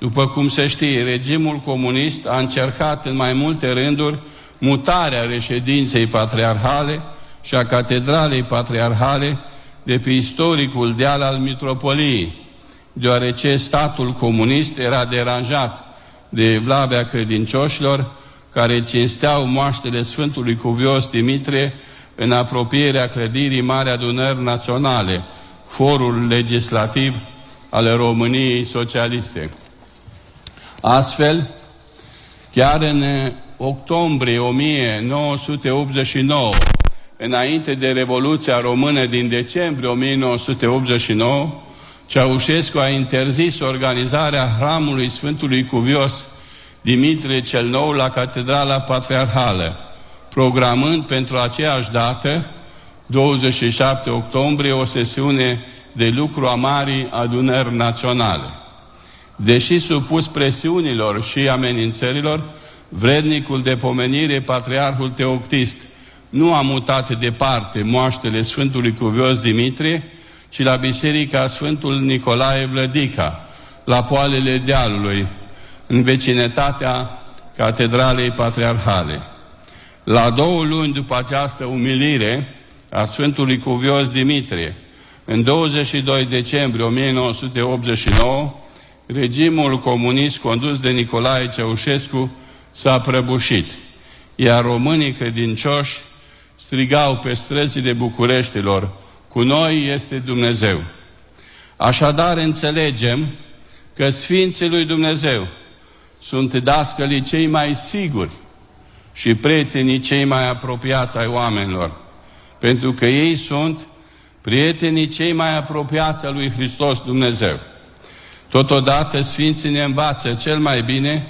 S1: după cum se știe, regimul comunist a încercat în mai multe rânduri mutarea reședinței patriarhale și a catedralei patriarhale de pe istoricul deal al mitropoliei, deoarece statul comunist era deranjat de vlavea credincioșilor care cinsteau moaștele Sfântului Cuvios Dimitrie în apropierea clădirii Mari Adunări Naționale, forul legislativ al României Socialiste. Astfel, chiar în octombrie 1989, înainte de Revoluția Română din decembrie 1989, Ceaușescu a interzis organizarea hramului Sfântului Cuvios Dimitrie cel Nou la Catedrala Patriarhală, programând pentru aceeași dată, 27 octombrie, o sesiune de lucru a Marii Adunări Naționale. Deși supus presiunilor și amenințărilor, vrednicul de pomenire, Patriarhul Teoctist, nu a mutat departe moaștele Sfântului Cuvios Dimitrie, ci la Biserica Sfântul Nicolae Vlădica, la poalele dealului, în vecinătatea Catedralei Patriarhale. La două luni după această umilire a Sfântului Cuvios Dimitrie, în 22 decembrie 1989, regimul comunist condus de Nicolae Ceaușescu s-a prăbușit, iar românii credincioși strigau pe străzile Bucureștilor, cu noi este Dumnezeu. Așadar înțelegem că Sfinții lui Dumnezeu sunt dascălii cei mai siguri și prietenii cei mai apropiați ai oamenilor, pentru că ei sunt prietenii cei mai apropiați al lui Hristos Dumnezeu. Totodată Sfinții ne învață cel mai bine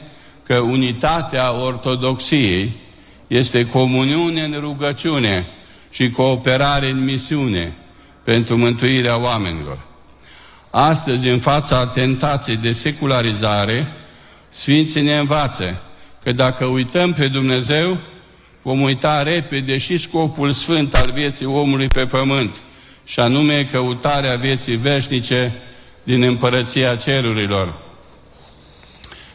S1: că unitatea ortodoxiei este comuniune în rugăciune și cooperare în misiune pentru mântuirea oamenilor. Astăzi, în fața tentației de secularizare, Sfinții ne învață că dacă uităm pe Dumnezeu, vom uita repede și scopul sfânt al vieții omului pe pământ, și anume căutarea vieții veșnice din împărăția cerurilor.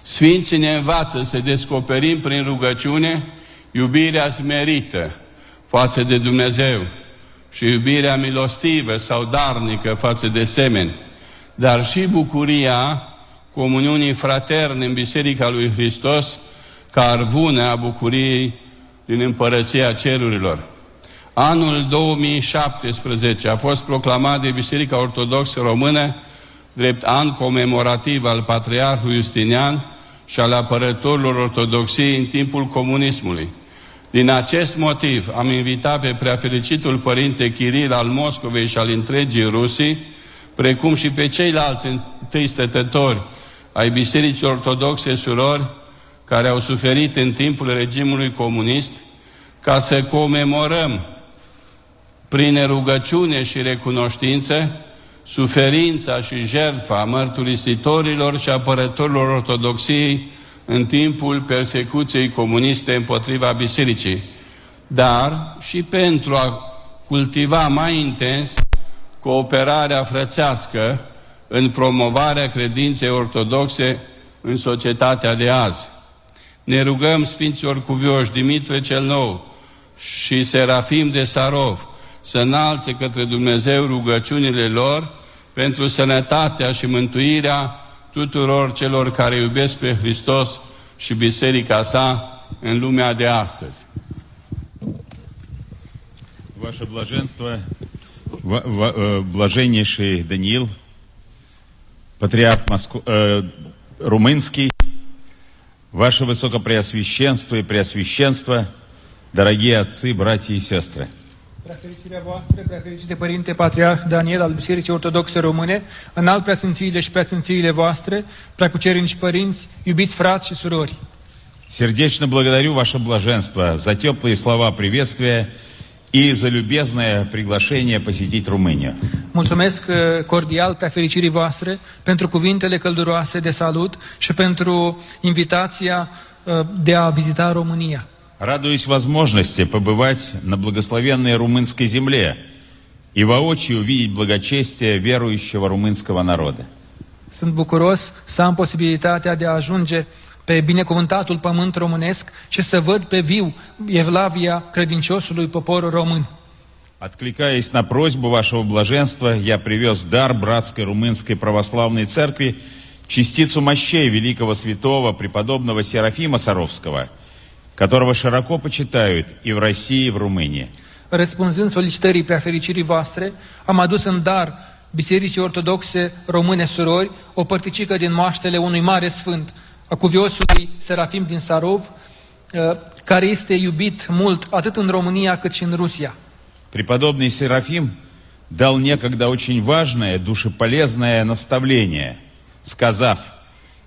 S1: Sfinții ne învață să descoperim prin rugăciune iubirea smerită față de Dumnezeu și iubirea milostivă sau darnică față de semeni, dar și bucuria comuniunii fraterne în Biserica lui Hristos ca arvune a bucuriei din împărăția cerurilor. Anul 2017 a fost proclamat de Biserica Ortodoxă Română drept an comemorativ al Patriarhului Justinian și al apărătorilor ortodoxiei în timpul comunismului. Din acest motiv am invitat pe preafericitul Părinte Chiril al Moscovei și al întregii Rusii, precum și pe ceilalți întâi stătători ai Bisericii Ortodoxe surori care au suferit în timpul regimului comunist, ca să comemorăm prin rugăciune și recunoștință suferința și jertfa mărturisitorilor și apărătorilor ortodoxiei în timpul persecuției comuniste împotriva bisericii, dar și pentru a cultiva mai intens cooperarea frățească în promovarea credinței ortodoxe în societatea de azi. Ne rugăm Sfinților Cuvioși Dimitre cel Nou și Serafim de Sarov să înalțe către Dumnezeu rugăciunile lor pentru sănătatea și mântuirea tuturor celor care iubesc pe Hristos și Biserica sa în lumea de astăzi.
S4: Ваше блаженство, блаженнейший Даниил, патриарх Моско... э, румынский, Ваше Высокопреосвященство и Преосвященство, дорогие отцы, братья и сестры.
S5: Preafericirea voastră, preafericite Părinte Patriarh Daniel al Bisericii Ortodoxe Române, înalt preasfințiile și preasfințiile voastre, preacucernici părinți, iubiți frați și surori.
S4: Сердечно благодарю Ваше Блаженство за теплые слова приветствия и за любезное приглашение посетить Румынию.
S5: Mulțumesc uh, cordial preafericirii voastre pentru cuvintele călduroase de salut și pentru invitația uh, de a vizita România.
S4: Радуюсь возможности побывать на благословенной румынской земле и воочию увидеть благочестие верующего румынского народа.
S5: Sunt bucuros să am posibilitatea de a ajunge pe binecuvântatul pământ românesc și să văd pe viu evlavia credinciosului popor român.
S4: Откликаясь на просьбу вашего блаженства, я привез в дар братской румынской православной церкви частицу мощей великого святого преподобного Серафима Саровского, которого широко почитают и в России, и в Румынии.
S5: Răspunzând solicitării preafericirii voastre, am adus în dar Bisericii Ortodoxe Române Surori o părticică din moaștele unui mare sfânt, a cuviosului Serafim din Sarov, uh, care este iubit mult atât în România cât și în Rusia.
S4: Преподобный Серафим дал некогда очень важное, душеполезное наставление, сказав,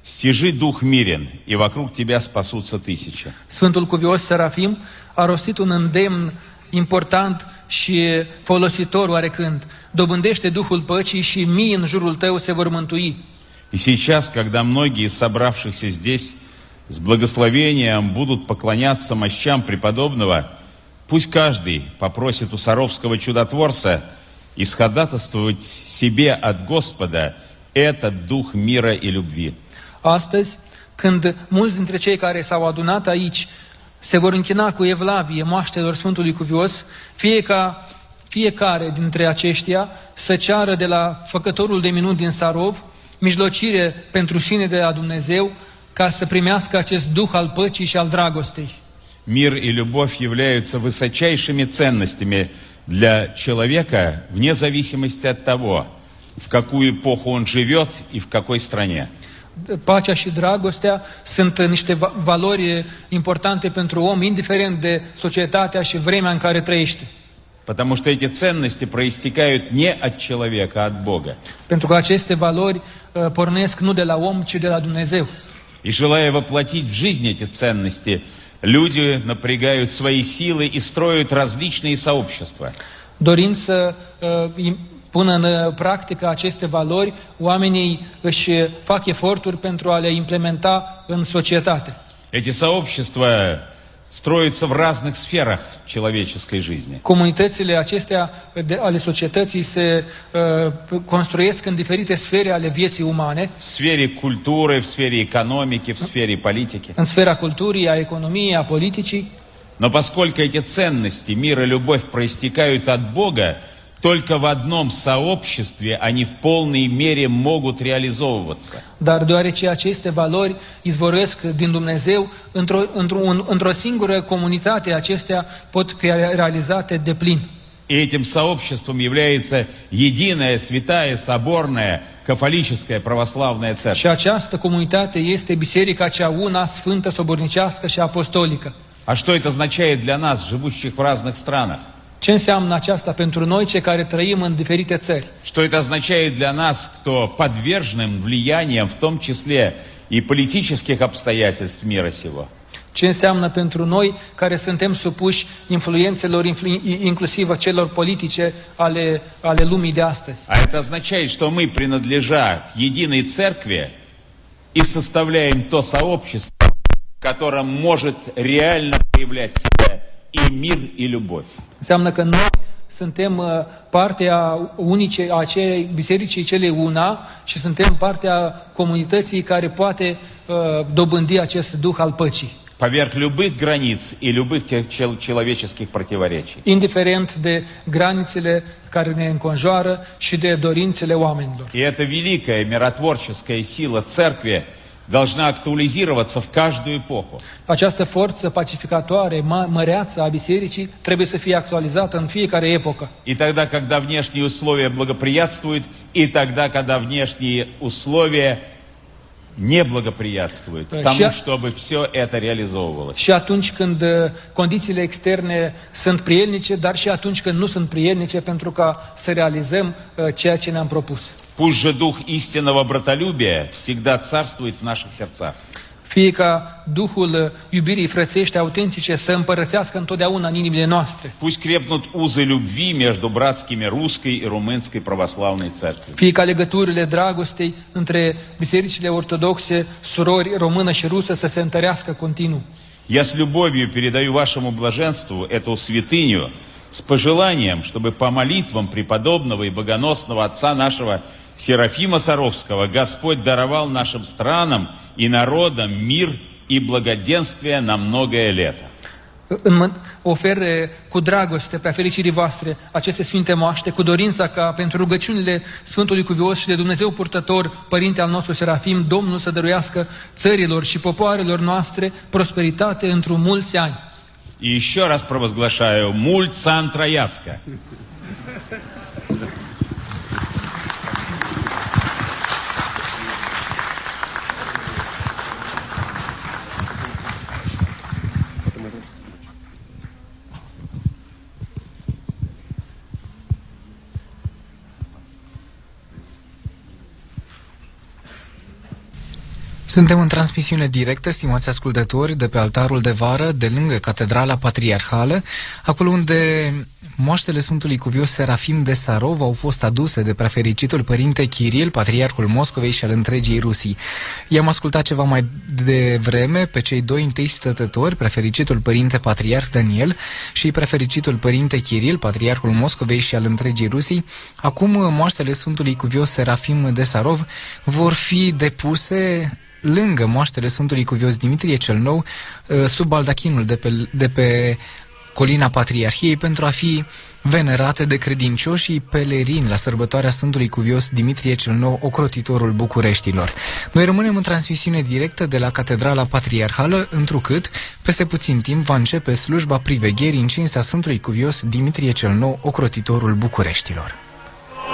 S4: «Стяжи дух мирен, и вокруг тебя спасутся тысячи».
S5: Sfântul Cuvios Serafim a rostit un îndemn important și folositor oarecând. Dobândește Duhul păcii și mii în jurul tău se vor mântui.
S4: И сейчас, когда многие из собравшихся здесь с благословением будут поклоняться мощам преподобного, пусть каждый попросит у Саровского чудотворца исходатайствовать себе от Господа этот дух мира и любви.
S5: Astăzi, când mulți dintre cei care s-au adunat aici se vor închina cu evlavie moaștelor Sfântului Cuvios, fie ca fiecare dintre aceștia să ceară de la făcătorul de minuni din Sarov mijlocire pentru sine de la Dumnezeu ca să primească acest duh al păcii și al dragostei.
S4: Мир и любовь являются высочайшими ценностями для человека вне зависимости от того, в какую эпоху он живет и в какой стране.
S5: Pacea și dragostea sunt niște va- valori importante pentru om, indiferent de societatea și vremea în care trăiește.
S4: Потому что эти ценности проистекают не от человека, а от Бога.
S5: Pentru că aceste valori uh, pornesc nu de la om, ci de la Dumnezeu.
S4: И желая воплотить в жизнь эти ценности, люди напрягают свои силы и строят различные сообщества.
S5: Dorind să uh, im- pună în uh, practică aceste valori, oamenii își fac eforturi pentru a le implementa în societate.
S4: Эти сообщества строятся в разных сферах человеческой жизни.
S5: Comunitățile acestea de, ale societății se uh, construiesc în diferite sfere ale vieții umane,
S4: В сфере культуры, в сфере экономики, в сфере политики.
S5: în sfera culturii, a economiei, a politicii,
S4: Но поскольку эти ценности, мир и любовь проистекают от Бога, только в одном сообществе они в полной мере могут реализовываться.
S5: dar deoarece aceste valori izvorăsc din Dumnezeu, într-o, într-o, într-o singură comunitate acestea pot fi realizate de plin.
S4: И этим сообществом является единая, святая, соборная, кафолическая православная церковь.
S5: Și această comunitate este biserica cea una, sfântă, sobornicească și apostolică.
S4: А что это означает для нас, живущих в разных странах?
S5: Ce înseamnă aceasta pentru noi, cei care trăim în diferite țări?
S4: Что это означает для нас, кто подверженным влиянием, в том числе и политических обстоятельств мира сего?
S5: Ce înseamnă pentru noi care suntem supuși influențelor, influ- inclusiv a celor politice ale, ale lumii de astăzi?
S4: А это означает, что мы, принадлежа к единой церкви, и составляем то сообщество, в котором может реально проявлять себя и мир, и любовь.
S5: Înseamnă că noi suntem uh, partea unice a acelei bisericii cele una și suntem partea comunității care poate uh, dobândi acest duh al păcii.
S4: Поверх любых границ и любых тех чел- человеческих противоречий.
S5: indiferent de granițele care ne înconjoară și de dorințele oamenilor.
S4: И эта великая миротворческая сила церкви должна актуализироваться в каждую эпоху.
S5: Această forță pacificatoare, mă, măreață a bisericii, trebuie să fie actualizată în fiecare epocă.
S4: И тогда, когда внешние условия благоприятствуют, и тогда, когда внешние условия не благоприятствуют тому, чтобы все это реализовывалось.
S5: Și atunci când uh, condițiile externe sunt prielnice, dar și atunci când nu sunt prielnice pentru ca să realizăm uh, ceea ce ne-am propus.
S4: Пусть же дух истинного братолюбия всегда царствует в наших сердцах.
S5: Fie ca Duhul uh, iubirii frățești autentice să împărățească întotdeauna în inimile noastre.
S4: Пусть крепнут узы любви между братскими русской и румынской православной церковью.
S5: Fie ca legăturile dragostei între bisericile ortodoxe, surori română și rusă să se întărească continuu.
S4: Я с любовью передаю вашему блаженству эту святыню с пожеланием, чтобы по молитвам преподобного и богоносного отца нашего Серафима Саровского Господь даровал нашим странам и народам мир и благоденствие на многое лето.
S5: În mă- ofer eh, cu dragoste prea fericirii voastre aceste sfinte moaște, cu dorința ca pentru rugăciunile Sfântului Cuvios și de Dumnezeu purtător, Părinte al nostru Serafim, Domnul să dăruiască țărilor și popoarelor noastre prosperitate într-un mulți ani.
S4: И еще раз провозглашаю мульт Сан-Трояска.
S2: Suntem în transmisiune directă, stimați ascultători, de pe altarul de vară, de lângă Catedrala Patriarhală, acolo unde moaștele Sfântului Cuvios Serafim de Sarov au fost aduse de prefericitul părinte Kiril, patriarhul Moscovei și al întregii Rusii. I-am ascultat ceva mai devreme pe cei doi întâi stătători, prefericitul părinte patriarh Daniel și prefericitul părinte Kiril, patriarhul Moscovei și al întregii Rusii. Acum moaștele Sfântului Cuvios Serafim de Sarov vor fi depuse lângă moaștele Sfântului Cuvios Dimitrie cel Nou, uh, sub baldachinul de pe, de pe colina Patriarhiei pentru a fi venerate de credincioșii pelerini la sărbătoarea Sfântului Cuvios Dimitrie cel Nou, ocrotitorul Bucureștilor. Noi rămânem în transmisiune directă de la Catedrala Patriarhală, întrucât, peste puțin timp, va începe slujba privegherii în cinstea Sfântului Cuvios Dimitrie cel Nou, ocrotitorul Bucureștilor.